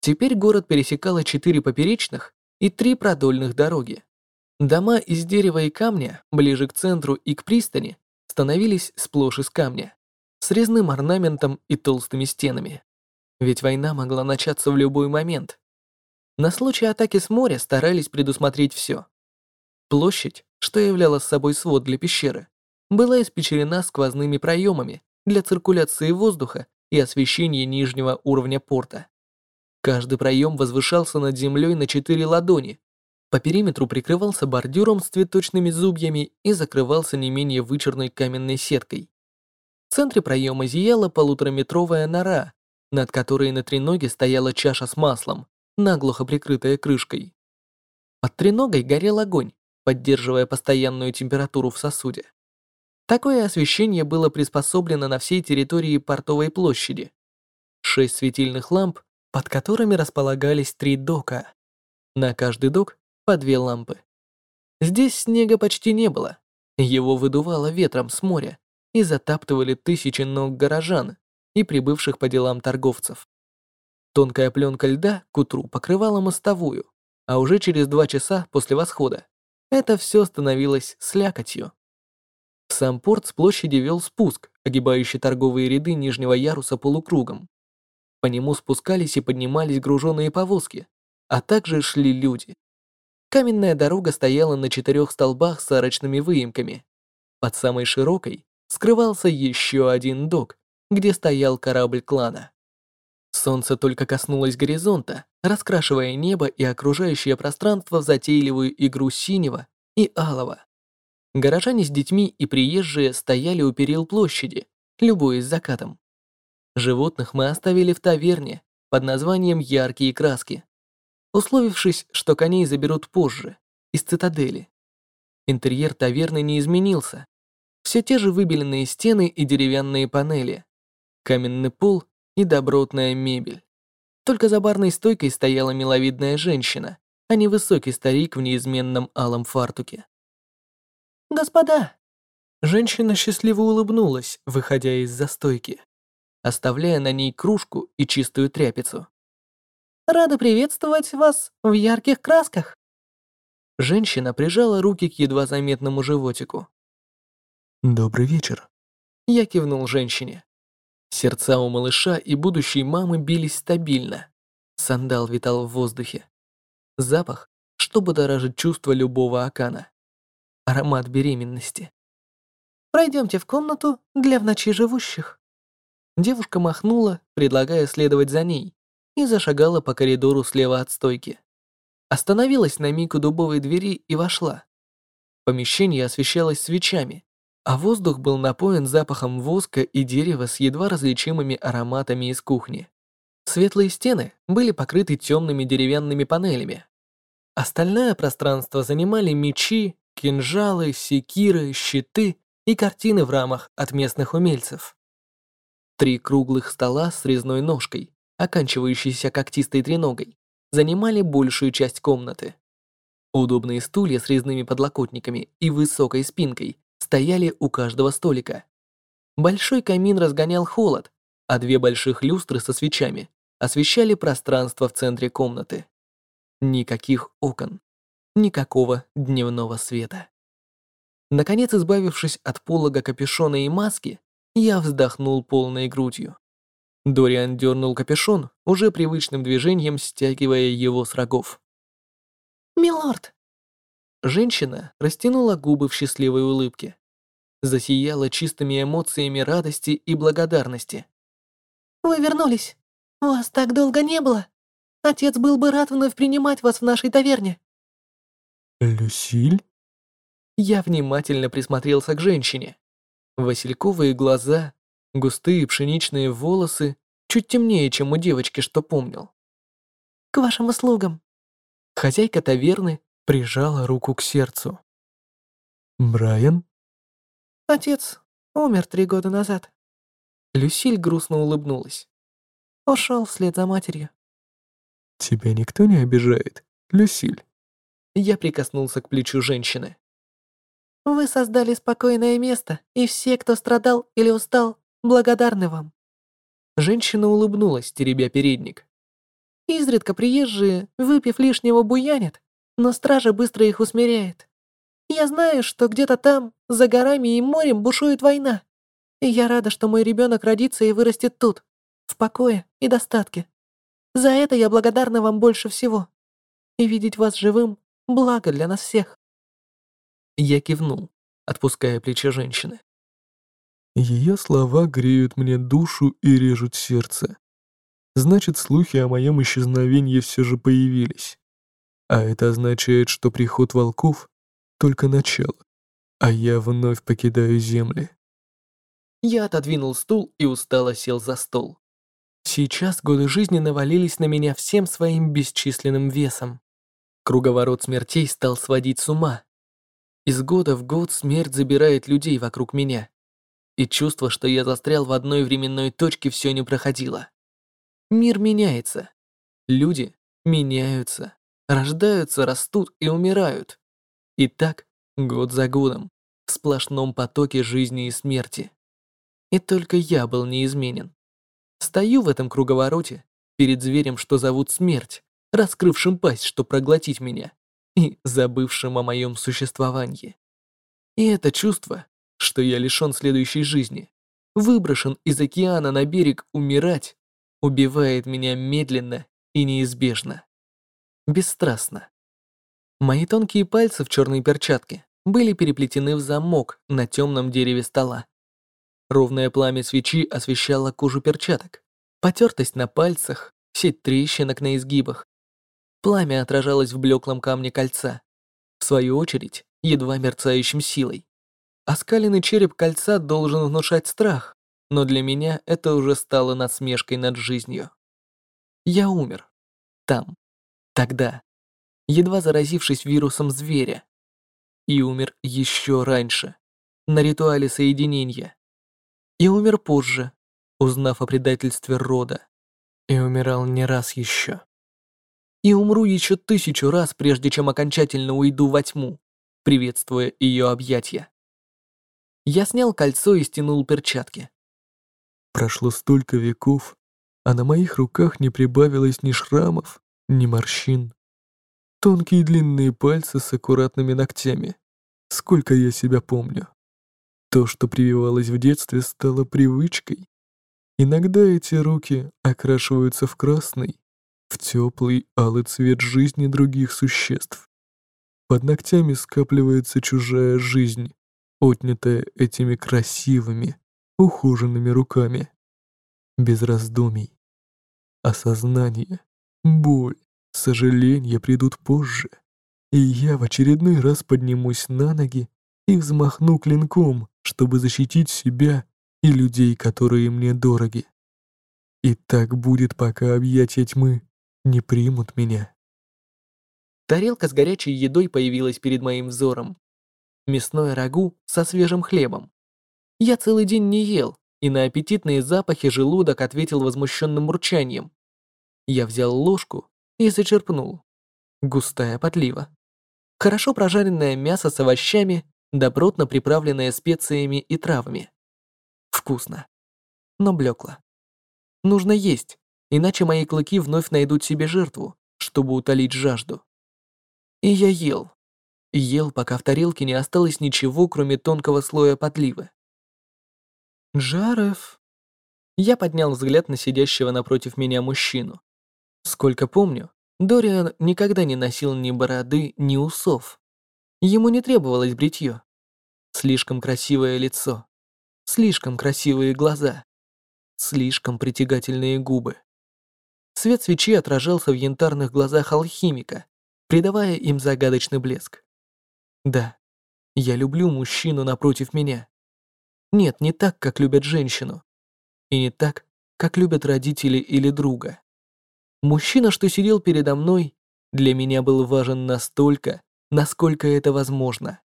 Теперь город пересекало четыре поперечных и три продольных дороги. Дома из дерева и камня, ближе к центру и к пристани, становились сплошь из камня, с резным орнаментом и толстыми стенами. Ведь война могла начаться в любой момент. На случай атаки с моря старались предусмотреть все. Площадь, что являла собой свод для пещеры, была испечрена сквозными проемами, для циркуляции воздуха и освещения нижнего уровня порта. Каждый проем возвышался над землей на четыре ладони. По периметру прикрывался бордюром с цветочными зубьями и закрывался не менее вычурной каменной сеткой. В центре проема зияла полутораметровая нора, над которой на треноге стояла чаша с маслом, наглухо прикрытая крышкой. Под треногой горел огонь, поддерживая постоянную температуру в сосуде. Такое освещение было приспособлено на всей территории портовой площади. Шесть светильных ламп, под которыми располагались три дока. На каждый док по две лампы. Здесь снега почти не было. Его выдувало ветром с моря и затаптывали тысячи ног горожан и прибывших по делам торговцев. Тонкая пленка льда к утру покрывала мостовую, а уже через два часа после восхода это все становилось слякотью. Сам порт с площади вел спуск, огибающий торговые ряды нижнего яруса полукругом. По нему спускались и поднимались груженные повозки, а также шли люди. Каменная дорога стояла на четырех столбах с арочными выемками. Под самой широкой скрывался еще один док, где стоял корабль клана. Солнце только коснулось горизонта, раскрашивая небо и окружающее пространство в затейливую игру синего и алого. Горожане с детьми и приезжие стояли у перил площади, любуясь закатом. Животных мы оставили в таверне под названием «Яркие краски», условившись, что коней заберут позже, из цитадели. Интерьер таверны не изменился. Все те же выбеленные стены и деревянные панели, каменный пол и добротная мебель. Только за барной стойкой стояла миловидная женщина, а не высокий старик в неизменном алом фартуке. «Господа!» Женщина счастливо улыбнулась, выходя из застойки, оставляя на ней кружку и чистую тряпицу. «Рада приветствовать вас в ярких красках!» Женщина прижала руки к едва заметному животику. «Добрый вечер!» Я кивнул женщине. Сердца у малыша и будущей мамы бились стабильно. Сандал витал в воздухе. Запах, что будоражит чувство любого Акана аромат беременности. «Пройдемте в комнату для в ночи живущих». Девушка махнула, предлагая следовать за ней, и зашагала по коридору слева от стойки. Остановилась на миг у дубовой двери и вошла. Помещение освещалось свечами, а воздух был напоен запахом воска и дерева с едва различимыми ароматами из кухни. Светлые стены были покрыты темными деревянными панелями. Остальное пространство занимали мечи, кинжалы, секиры, щиты и картины в рамах от местных умельцев. Три круглых стола с резной ножкой, оканчивающейся когтистой треногой, занимали большую часть комнаты. Удобные стулья с резными подлокотниками и высокой спинкой стояли у каждого столика. Большой камин разгонял холод, а две больших люстры со свечами освещали пространство в центре комнаты. Никаких окон, никакого дневного света. Наконец, избавившись от полога капюшона и маски, я вздохнул полной грудью. Дориан дернул капюшон, уже привычным движением стягивая его с рогов. «Милорд!» Женщина растянула губы в счастливой улыбке. Засияла чистыми эмоциями радости и благодарности. «Вы вернулись. Вас так долго не было. Отец был бы рад вновь принимать вас в нашей таверне». «Люсиль?» Я внимательно присмотрелся к женщине. Васильковые глаза, густые пшеничные волосы, чуть темнее, чем у девочки, что помнил. «К вашим услугам». Хозяйка таверны прижала руку к сердцу. «Брайан?» «Отец умер три года назад». Люсиль грустно улыбнулась. Ушел вслед за матерью. «Тебя никто не обижает, Люсиль?» Я прикоснулся к плечу женщины. Вы создали спокойное место, и все, кто страдал или устал, благодарны вам. Женщина улыбнулась, теребя передник. Изредка приезжие, выпив лишнего, буянят, но стража быстро их усмиряет. Я знаю, что где-то там, за горами и морем, бушует война. И я рада, что мой ребенок родится и вырастет тут, в покое и достатке. За это я благодарна вам больше всего. И видеть вас живым — благо для нас всех. Я кивнул, отпуская плечи женщины. Ее слова греют мне душу и режут сердце. Значит, слухи о моем исчезновении все же появились. А это означает, что приход волков — только начало, а я вновь покидаю земли. Я отодвинул стул и устало сел за стол. Сейчас годы жизни навалились на меня всем своим бесчисленным весом. Круговорот смертей стал сводить с ума, из года в год смерть забирает людей вокруг меня. И чувство, что я застрял в одной временной точке, все не проходило. Мир меняется. Люди меняются, рождаются, растут и умирают. И так, год за годом, в сплошном потоке жизни и смерти. И только я был неизменен. Стою в этом круговороте, перед зверем, что зовут смерть, раскрывшим пасть, что проглотить меня и забывшим о моем существовании. И это чувство, что я лишен следующей жизни, выброшен из океана на берег умирать, убивает меня медленно и неизбежно. Бесстрастно. Мои тонкие пальцы в черной перчатке были переплетены в замок на темном дереве стола. Ровное пламя свечи освещало кожу перчаток, потертость на пальцах, сеть трещинок на изгибах, Пламя отражалось в блеклом камне кольца, в свою очередь, едва мерцающим силой. Оскаленный череп кольца должен внушать страх, но для меня это уже стало насмешкой над жизнью. Я умер. Там. Тогда. Едва заразившись вирусом зверя. И умер еще раньше. На ритуале соединения. И умер позже, узнав о предательстве рода. И умирал не раз еще и умру еще тысячу раз, прежде чем окончательно уйду во тьму, приветствуя ее объятия. Я снял кольцо и стянул перчатки. Прошло столько веков, а на моих руках не прибавилось ни шрамов, ни морщин. Тонкие длинные пальцы с аккуратными ногтями. Сколько я себя помню. То, что прививалось в детстве, стало привычкой. Иногда эти руки окрашиваются в красный, в теплый алый цвет жизни других существ. Под ногтями скапливается чужая жизнь, отнятая этими красивыми, ухоженными руками. Без раздумий. Осознание, боль, сожаление придут позже, и я в очередной раз поднимусь на ноги и взмахну клинком, чтобы защитить себя и людей, которые мне дороги. И так будет, пока объятия тьмы не примут меня. Тарелка с горячей едой появилась перед моим взором. Мясное рагу со свежим хлебом. Я целый день не ел, и на аппетитные запахи желудок ответил возмущенным мурчанием. Я взял ложку и зачерпнул. Густая подлива. Хорошо прожаренное мясо с овощами, добротно приправленное специями и травами. Вкусно, но блекло. Нужно есть, иначе мои клыки вновь найдут себе жертву, чтобы утолить жажду. И я ел. Ел, пока в тарелке не осталось ничего, кроме тонкого слоя подливы. «Жаров». Я поднял взгляд на сидящего напротив меня мужчину. Сколько помню, Дориан никогда не носил ни бороды, ни усов. Ему не требовалось бритье. Слишком красивое лицо. Слишком красивые глаза. Слишком притягательные губы. Свет свечи отражался в янтарных глазах алхимика, придавая им загадочный блеск. Да, я люблю мужчину напротив меня. Нет, не так, как любят женщину. И не так, как любят родители или друга. Мужчина, что сидел передо мной, для меня был важен настолько, насколько это возможно.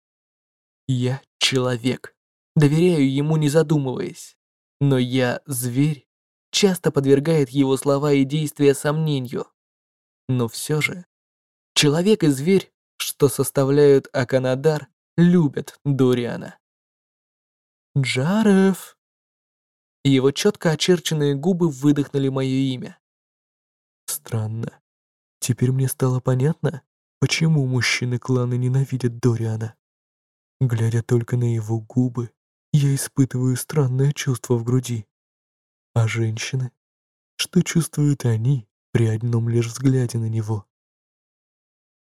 Я человек, доверяю ему не задумываясь. Но я зверь, часто подвергает его слова и действия сомнению. Но все же, человек и зверь, что составляют Аканадар, любят Дориана. Джарев. Его четко очерченные губы выдохнули мое имя. Странно. Теперь мне стало понятно, почему мужчины клана ненавидят Дориана. Глядя только на его губы, я испытываю странное чувство в груди. А женщины? Что чувствуют они при одном лишь взгляде на него?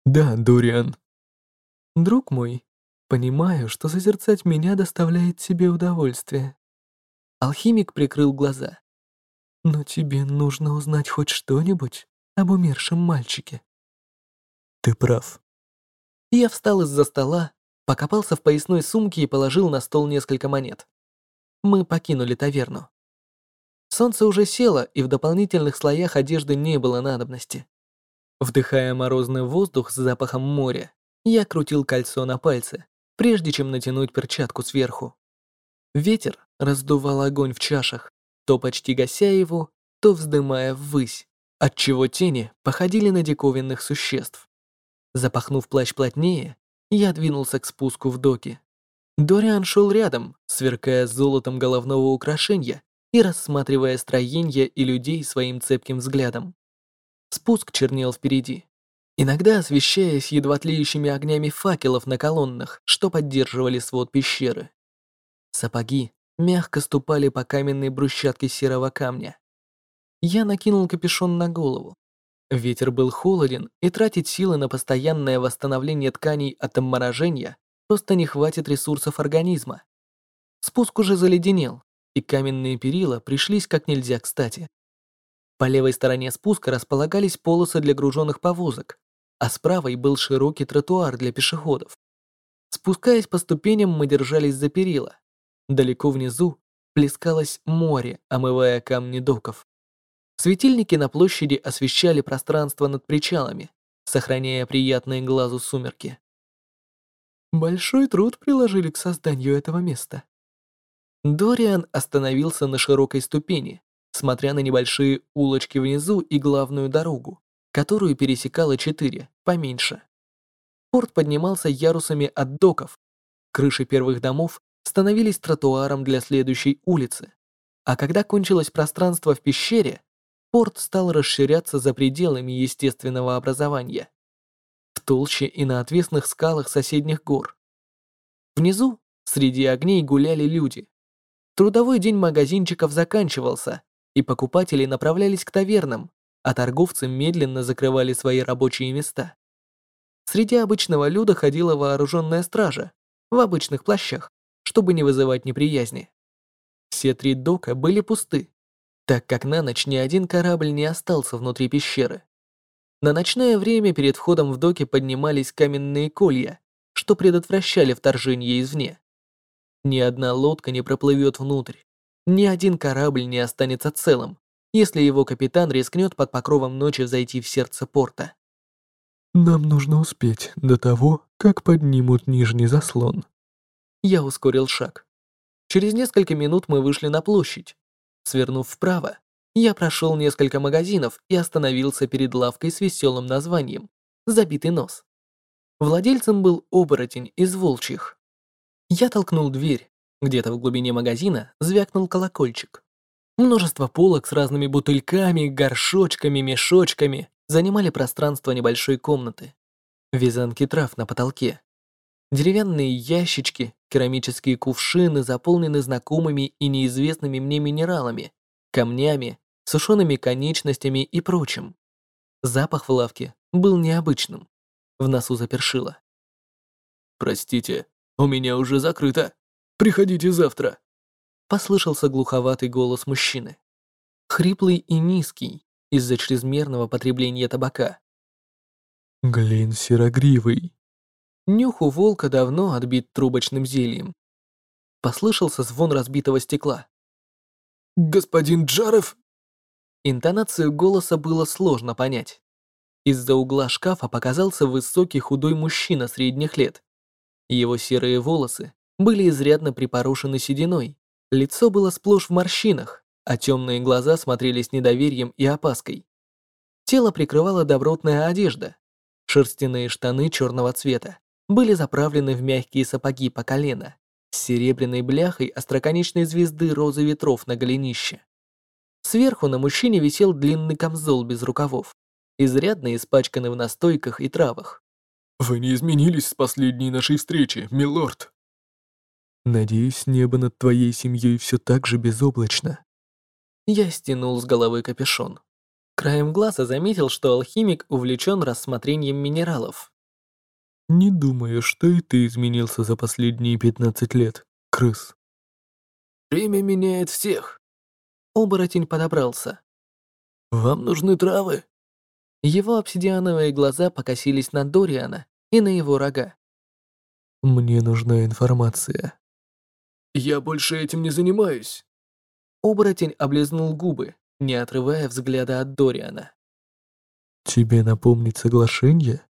Да, Дориан. Друг мой, Понимаю, что созерцать меня доставляет тебе удовольствие. Алхимик прикрыл глаза. Но тебе нужно узнать хоть что-нибудь об умершем мальчике. Ты прав. Я встал из-за стола, покопался в поясной сумке и положил на стол несколько монет. Мы покинули таверну. Солнце уже село, и в дополнительных слоях одежды не было надобности. Вдыхая морозный воздух с запахом моря, я крутил кольцо на пальце, прежде чем натянуть перчатку сверху. Ветер раздувал огонь в чашах, то почти гася его, то вздымая ввысь, отчего тени походили на диковинных существ. Запахнув плащ плотнее, я двинулся к спуску в доки. Дориан шел рядом, сверкая золотом головного украшения и рассматривая строения и людей своим цепким взглядом. Спуск чернел впереди, иногда освещаясь едва тлеющими огнями факелов на колоннах, что поддерживали свод пещеры. Сапоги мягко ступали по каменной брусчатке серого камня. Я накинул капюшон на голову. Ветер был холоден, и тратить силы на постоянное восстановление тканей от обморожения просто не хватит ресурсов организма. Спуск уже заледенел, и каменные перила пришлись как нельзя кстати. По левой стороне спуска располагались полосы для груженных повозок, а с правой был широкий тротуар для пешеходов. Спускаясь по ступеням, мы держались за перила. Далеко внизу плескалось море, омывая камни доков. Светильники на площади освещали пространство над причалами, сохраняя приятные глазу сумерки. Большой труд приложили к созданию этого места. Дориан остановился на широкой ступени, смотря на небольшие улочки внизу и главную дорогу которую пересекало четыре, поменьше. Порт поднимался ярусами от доков. Крыши первых домов становились тротуаром для следующей улицы. А когда кончилось пространство в пещере, порт стал расширяться за пределами естественного образования. В толще и на отвесных скалах соседних гор. Внизу, среди огней, гуляли люди. Трудовой день магазинчиков заканчивался, и покупатели направлялись к тавернам, а торговцы медленно закрывали свои рабочие места. Среди обычного люда ходила вооруженная стража в обычных плащах, чтобы не вызывать неприязни. Все три дока были пусты, так как на ночь ни один корабль не остался внутри пещеры. На ночное время перед входом в доки поднимались каменные колья, что предотвращали вторжение извне. Ни одна лодка не проплывет внутрь, ни один корабль не останется целым, если его капитан рискнет под покровом ночи зайти в сердце порта. Нам нужно успеть до того, как поднимут нижний заслон. Я ускорил шаг. Через несколько минут мы вышли на площадь. Свернув вправо, я прошел несколько магазинов и остановился перед лавкой с веселым названием «Забитый нос». Владельцем был оборотень из волчьих. Я толкнул дверь. Где-то в глубине магазина звякнул колокольчик. Множество полок с разными бутыльками, горшочками, мешочками занимали пространство небольшой комнаты. Вязанки трав на потолке. Деревянные ящички, керамические кувшины заполнены знакомыми и неизвестными мне минералами, камнями, сушеными конечностями и прочим. Запах в лавке был необычным. В носу запершило. «Простите, у меня уже закрыто. Приходите завтра», — послышался глуховатый голос мужчины. Хриплый и низкий из-за чрезмерного потребления табака. «Глин серогривый». Нюх у волка давно отбит трубочным зельем. Послышался звон разбитого стекла. «Господин Джаров?» Интонацию голоса было сложно понять. Из-за угла шкафа показался высокий худой мужчина средних лет. Его серые волосы были изрядно припорошены сединой, лицо было сплошь в морщинах, а темные глаза смотрели с недоверием и опаской. Тело прикрывала добротная одежда. Шерстяные штаны черного цвета были заправлены в мягкие сапоги по колено с серебряной бляхой остроконечной звезды розы ветров на голенище. Сверху на мужчине висел длинный камзол без рукавов изрядно испачканы в настойках и травах. «Вы не изменились с последней нашей встречи, милорд!» «Надеюсь, небо над твоей семьей все так же безоблачно». Я стянул с головы капюшон. Краем глаза заметил, что алхимик увлечен рассмотрением минералов. «Не думаю, что и ты изменился за последние 15 лет, крыс». «Время меняет всех». Оборотень подобрался. «Вам нужны травы?» Его обсидиановые глаза покосились на Дориана и на его рога. «Мне нужна информация». «Я больше этим не занимаюсь». Оборотень облизнул губы, не отрывая взгляда от Дориана. «Тебе напомнить соглашение?»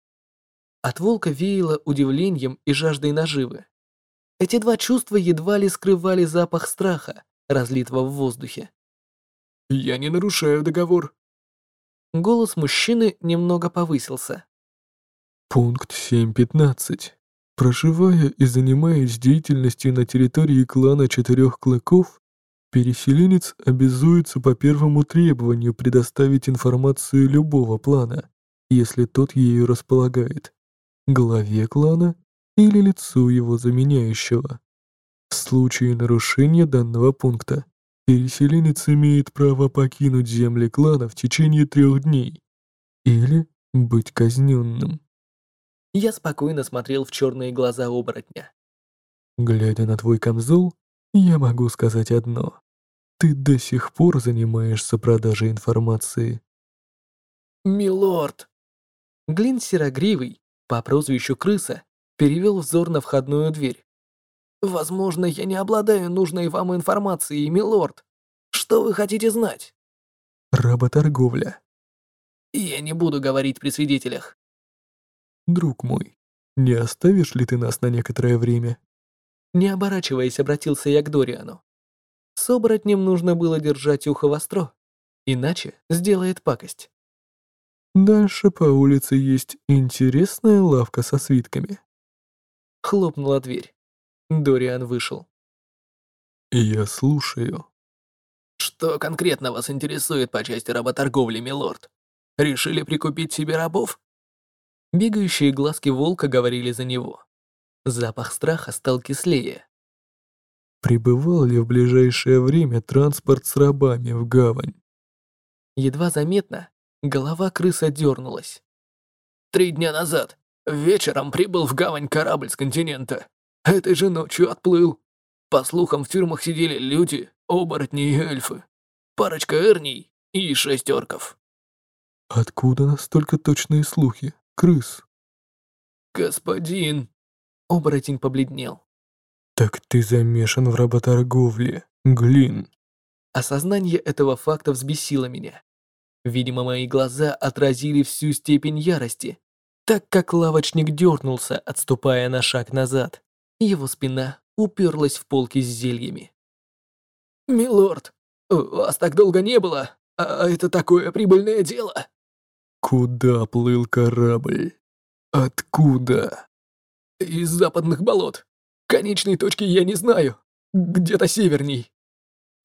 От волка веяло удивлением и жаждой наживы. Эти два чувства едва ли скрывали запах страха, разлитого в воздухе. «Я не нарушаю договор», Голос мужчины немного повысился. Пункт 7.15. Проживая и занимаясь деятельностью на территории клана Четырех Клыков, переселенец обязуется по первому требованию предоставить информацию любого плана, если тот ею располагает, главе клана или лицу его заменяющего. В случае нарушения данного пункта Переселенец имеет право покинуть земли клана в течение трех дней. Или быть казненным. Я спокойно смотрел в черные глаза оборотня. Глядя на твой камзол, я могу сказать одно. Ты до сих пор занимаешься продажей информации. «Милорд!» Глин Серогривый, по прозвищу Крыса, перевел взор на входную дверь. Возможно, я не обладаю нужной вам информацией, милорд. Что вы хотите знать? Работорговля. Я не буду говорить при свидетелях. Друг мой, не оставишь ли ты нас на некоторое время? Не оборачиваясь, обратился я к Дориану. С оборотнем нужно было держать ухо востро, иначе сделает пакость. Дальше по улице есть интересная лавка со свитками. Хлопнула дверь. Дориан вышел. «Я слушаю». «Что конкретно вас интересует по части работорговли, милорд? Решили прикупить себе рабов?» Бегающие глазки волка говорили за него. Запах страха стал кислее. Прибывал ли в ближайшее время транспорт с рабами в гавань? Едва заметно, голова крыса дернулась. «Три дня назад, вечером прибыл в гавань корабль с континента. Этой же ночью отплыл. По слухам, в тюрьмах сидели люди, оборотни и эльфы. Парочка эрней и шестерков. Откуда настолько точные слухи, крыс? Господин. Оборотень побледнел. Так ты замешан в работорговле, Глин. Осознание этого факта взбесило меня. Видимо, мои глаза отразили всю степень ярости, так как лавочник дернулся, отступая на шаг назад. Его спина уперлась в полки с зельями. «Милорд, вас так долго не было, а это такое прибыльное дело!» Куда плыл корабль? Откуда? Из западных болот. Конечной точки я не знаю. Где-то северней.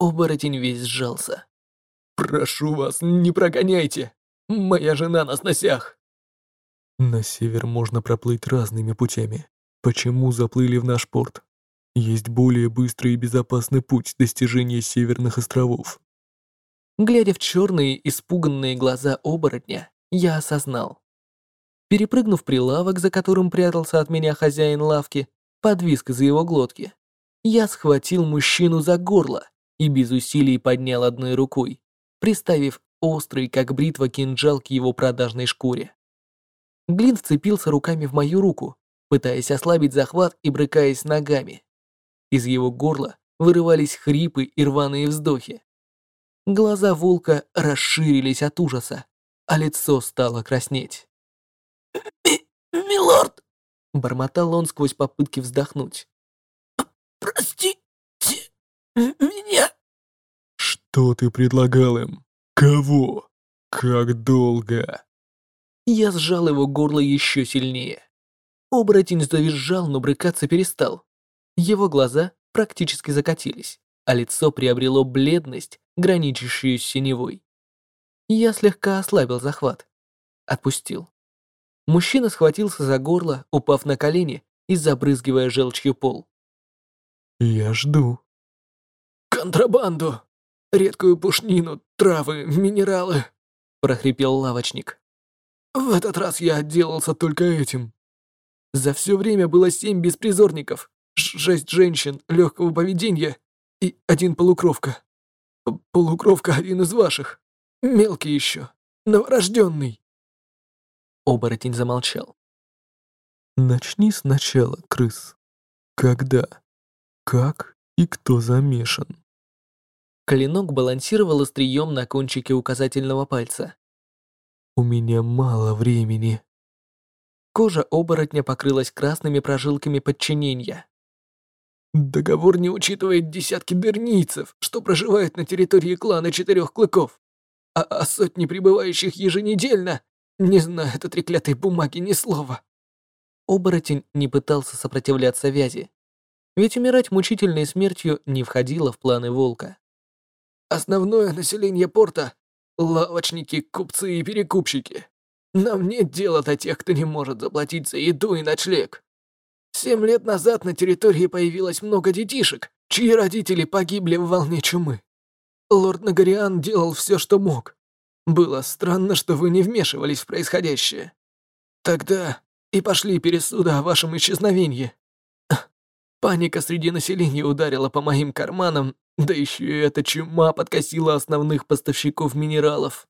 Оборотень весь сжался. «Прошу вас, не прогоняйте! Моя жена на сносях!» На север можно проплыть разными путями. Почему заплыли в наш порт? Есть более быстрый и безопасный путь достижения северных островов. Глядя в черные, испуганные глаза оборотня, я осознал. Перепрыгнув прилавок, за которым прятался от меня хозяин лавки, подвис из его глотки, я схватил мужчину за горло и без усилий поднял одной рукой, приставив острый, как бритва, кинжал к его продажной шкуре. Глин вцепился руками в мою руку, пытаясь ослабить захват и брыкаясь ногами. Из его горла вырывались хрипы и рваные вздохи. Глаза волка расширились от ужаса, а лицо стало краснеть. (coughs) «Милорд!» — бормотал он сквозь попытки вздохнуть. «Простите меня!» Что ты предлагал им? Кого? Как долго? Я сжал его горло еще сильнее. Оборотень завизжал, но брыкаться перестал. Его глаза практически закатились, а лицо приобрело бледность, граничащую с синевой. Я слегка ослабил захват. Отпустил. Мужчина схватился за горло, упав на колени и забрызгивая желчью пол. Я жду. «Контрабанду! Редкую пушнину, травы, минералы!» — прохрипел лавочник. «В этот раз я отделался только этим. За все время было семь беспризорников, шесть женщин легкого поведения и один полукровка. Полукровка один из ваших. Мелкий еще, новорожденный». Оборотень замолчал. Начни сначала, крыс. Когда? Как и кто замешан? Клинок балансировал острием на кончике указательного пальца. У меня мало времени. Кожа оборотня покрылась красными прожилками подчинения. Договор не учитывает десятки дырнийцев, что проживают на территории клана Четырех Клыков. А о сотне прибывающих еженедельно не знаю о треклятой бумаги ни слова. Оборотень не пытался сопротивляться вязи. Ведь умирать мучительной смертью не входило в планы волка. Основное население порта — лавочники, купцы и перекупщики. Нам нет дела до тех, кто не может заплатить за еду и ночлег. Семь лет назад на территории появилось много детишек, чьи родители погибли в волне чумы. Лорд Нагариан делал все, что мог. Было странно, что вы не вмешивались в происходящее. Тогда и пошли пересуды о вашем исчезновении. Паника среди населения ударила по моим карманам, да еще эта чума подкосила основных поставщиков минералов.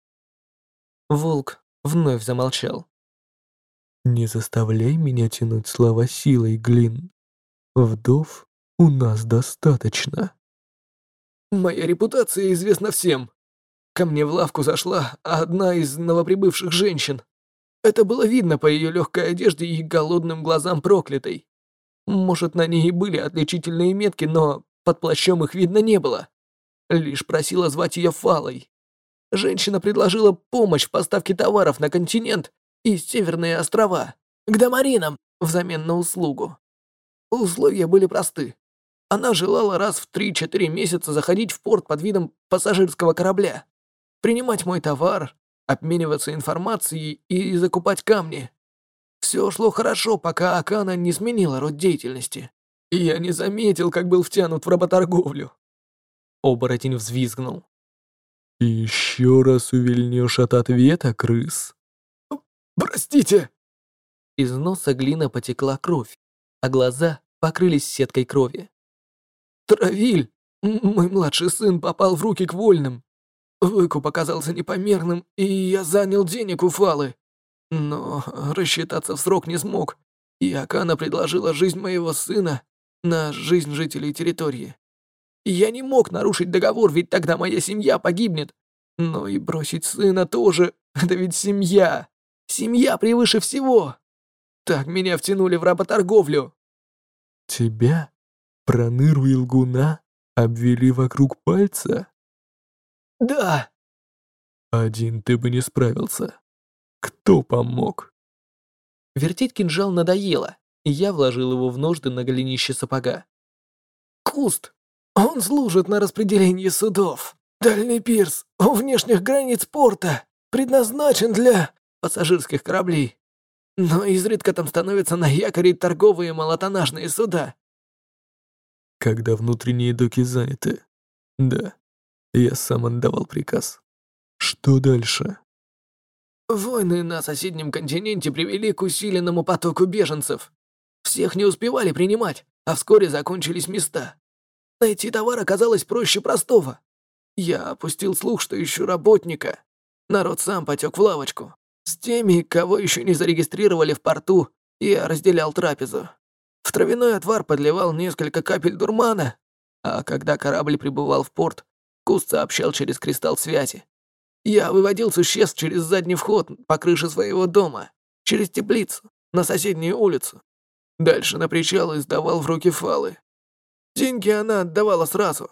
Волк вновь замолчал. Не заставляй меня тянуть слова силой, Глин. Вдов у нас достаточно. Моя репутация известна всем. Ко мне в лавку зашла одна из новоприбывших женщин. Это было видно по ее легкой одежде и голодным глазам проклятой. Может, на ней и были отличительные метки, но под плащом их видно не было. Лишь просила звать ее Фалой. Женщина предложила помощь в поставке товаров на континент и Северные острова, к Дамаринам, взамен на услугу. Условия были просты. Она желала раз в 3-4 месяца заходить в порт под видом пассажирского корабля, принимать мой товар, обмениваться информацией и закупать камни. Все шло хорошо, пока Акана не сменила род деятельности. И я не заметил, как был втянут в работорговлю. Оборотень взвизгнул. еще раз увильнешь от ответа, крыс. Простите. Из носа глина потекла кровь, а глаза покрылись сеткой крови. Травиль, мой младший сын попал в руки к вольным. Выкуп оказался непомерным, и я занял денег у Фалы. Но рассчитаться в срок не смог, и Акана предложила жизнь моего сына на жизнь жителей территории. Я не мог нарушить договор, ведь тогда моя семья погибнет. Но и бросить сына тоже, (laughs) это ведь семья. Семья превыше всего. Так меня втянули в работорговлю. Тебя, проныру и лгуна, обвели вокруг пальца? Да. Один ты бы не справился. Кто помог? Вертеть кинжал надоело, и я вложил его в ножды на голенище сапога. Куст. Он служит на распределении судов. Дальний пирс у внешних границ порта предназначен для пассажирских кораблей. Но изредка там становятся на якоре торговые малотоннажные суда. Когда внутренние доки заняты. Да, я сам отдавал приказ. Что дальше? Войны на соседнем континенте привели к усиленному потоку беженцев. Всех не успевали принимать, а вскоре закончились места. Найти товар оказалось проще простого. Я опустил слух, что ищу работника. Народ сам потек в лавочку. С теми, кого еще не зарегистрировали в порту, я разделял трапезу. В травяной отвар подливал несколько капель дурмана, а когда корабль прибывал в порт, Куст сообщал через кристалл связи. Я выводил существ через задний вход по крыше своего дома, через теплицу, на соседнюю улицу. Дальше на причал и сдавал в руки фалы. Деньги она отдавала сразу.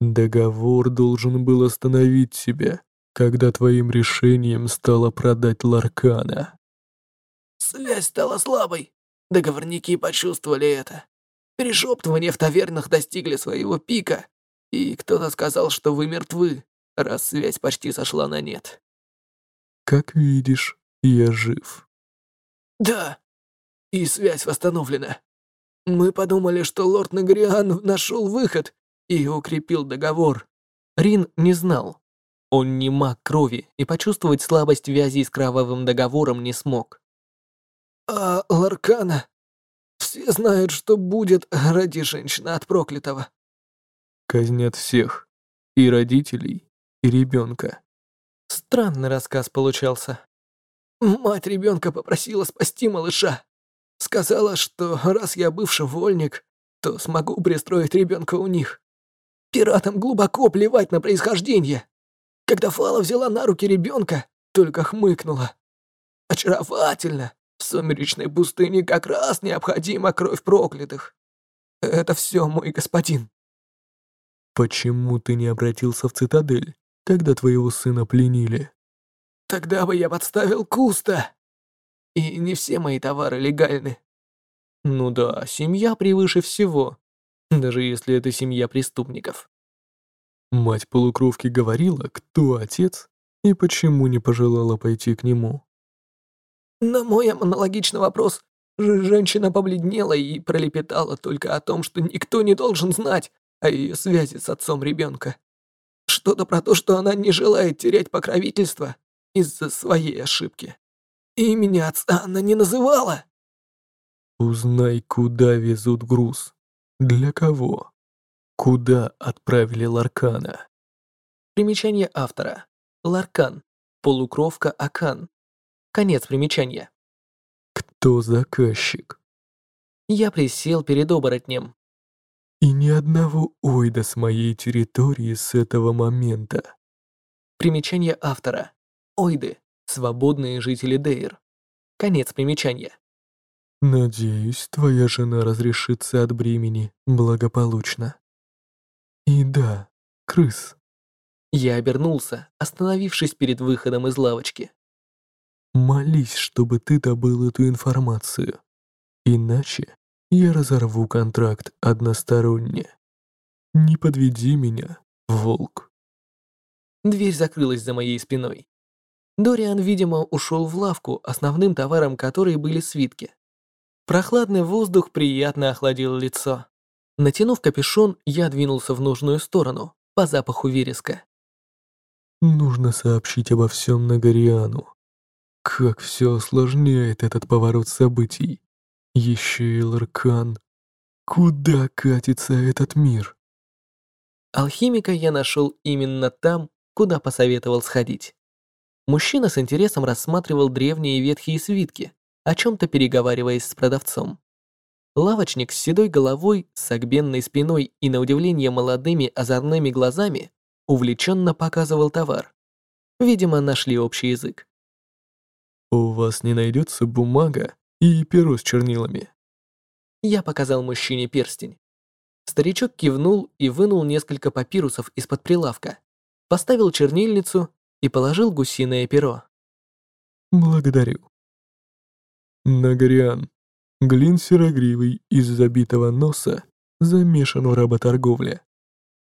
Договор должен был остановить тебя, когда твоим решением стало продать Ларкана. Связь стала слабой. Договорники почувствовали это. Перешептывания в тавернах достигли своего пика, и кто-то сказал, что вы мертвы, раз связь почти сошла на нет. Как видишь, я жив. Да, и связь восстановлена. Мы подумали, что лорд Нагриан нашел выход и укрепил договор. Рин не знал. Он не маг крови и почувствовать слабость вязи с кровавым договором не смог. А Ларкана? Все знают, что будет ради женщины от проклятого. Казнят всех. И родителей, и ребенка. Странный рассказ получался. Мать ребенка попросила спасти малыша. Сказала, что раз я бывший вольник, то смогу пристроить ребенка у них. Пиратам глубоко плевать на происхождение. Когда Фала взяла на руки ребенка, только хмыкнула. Очаровательно. В сумеречной пустыне как раз необходима кровь проклятых. Это все, мой господин. Почему ты не обратился в цитадель, когда твоего сына пленили? Тогда бы я подставил Куста. И не все мои товары легальны. Ну да, семья превыше всего, даже если это семья преступников. Мать полукровки говорила, кто отец и почему не пожелала пойти к нему. На мой аналогичный вопрос женщина побледнела и пролепетала только о том, что никто не должен знать, о ее связи с отцом ребенка. Что-то про то, что она не желает терять покровительство из-за своей ошибки. Имени отца она не называла. Узнай, куда везут груз. Для кого? Куда отправили Ларкана? Примечание автора. Ларкан. Полукровка Акан. Конец примечания. Кто заказчик? Я присел перед оборотнем. И ни одного ойда с моей территории с этого момента. Примечание автора. Ойды. Свободные жители Дейр. Конец примечания. Надеюсь, твоя жена разрешится от бремени благополучно. И да, крыс. Я обернулся, остановившись перед выходом из лавочки. Молись, чтобы ты добыл эту информацию. Иначе я разорву контракт односторонне. Не подведи меня, волк. Дверь закрылась за моей спиной. Дориан, видимо, ушел в лавку, основным товаром которой были свитки. Прохладный воздух приятно охладил лицо. Натянув капюшон, я двинулся в нужную сторону, по запаху вереска. Нужно сообщить обо всем Нагариану. Как все осложняет этот поворот событий. Еще и Ларкан. Куда катится этот мир? Алхимика я нашел именно там, куда посоветовал сходить. Мужчина с интересом рассматривал древние ветхие свитки, о чем-то переговариваясь с продавцом. Лавочник с седой головой, с огбенной спиной и, на удивление, молодыми озорными глазами увлеченно показывал товар. Видимо, нашли общий язык. «У вас не найдется бумага и перо с чернилами?» Я показал мужчине перстень. Старичок кивнул и вынул несколько папирусов из-под прилавка, поставил чернильницу и положил гусиное перо. «Благодарю». Нагариан. Глин серогривый из забитого носа замешан в работорговле.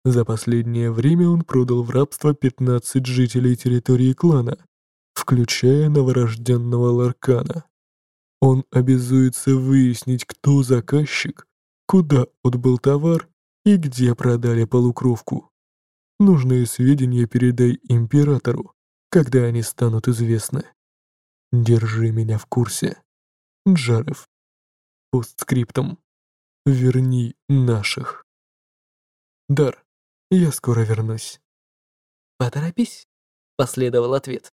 За последнее время он продал в рабство 15 жителей территории клана, включая новорожденного Ларкана. Он обязуется выяснить, кто заказчик, куда отбыл товар и где продали полукровку. Нужные сведения передай императору, когда они станут известны. Держи меня в курсе. Джарев. Постскриптум. Верни наших. Дар, я скоро вернусь. Поторопись, последовал ответ.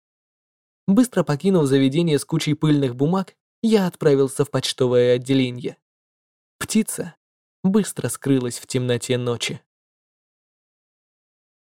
Быстро покинув заведение с кучей пыльных бумаг, я отправился в почтовое отделение. Птица быстро скрылась в темноте ночи.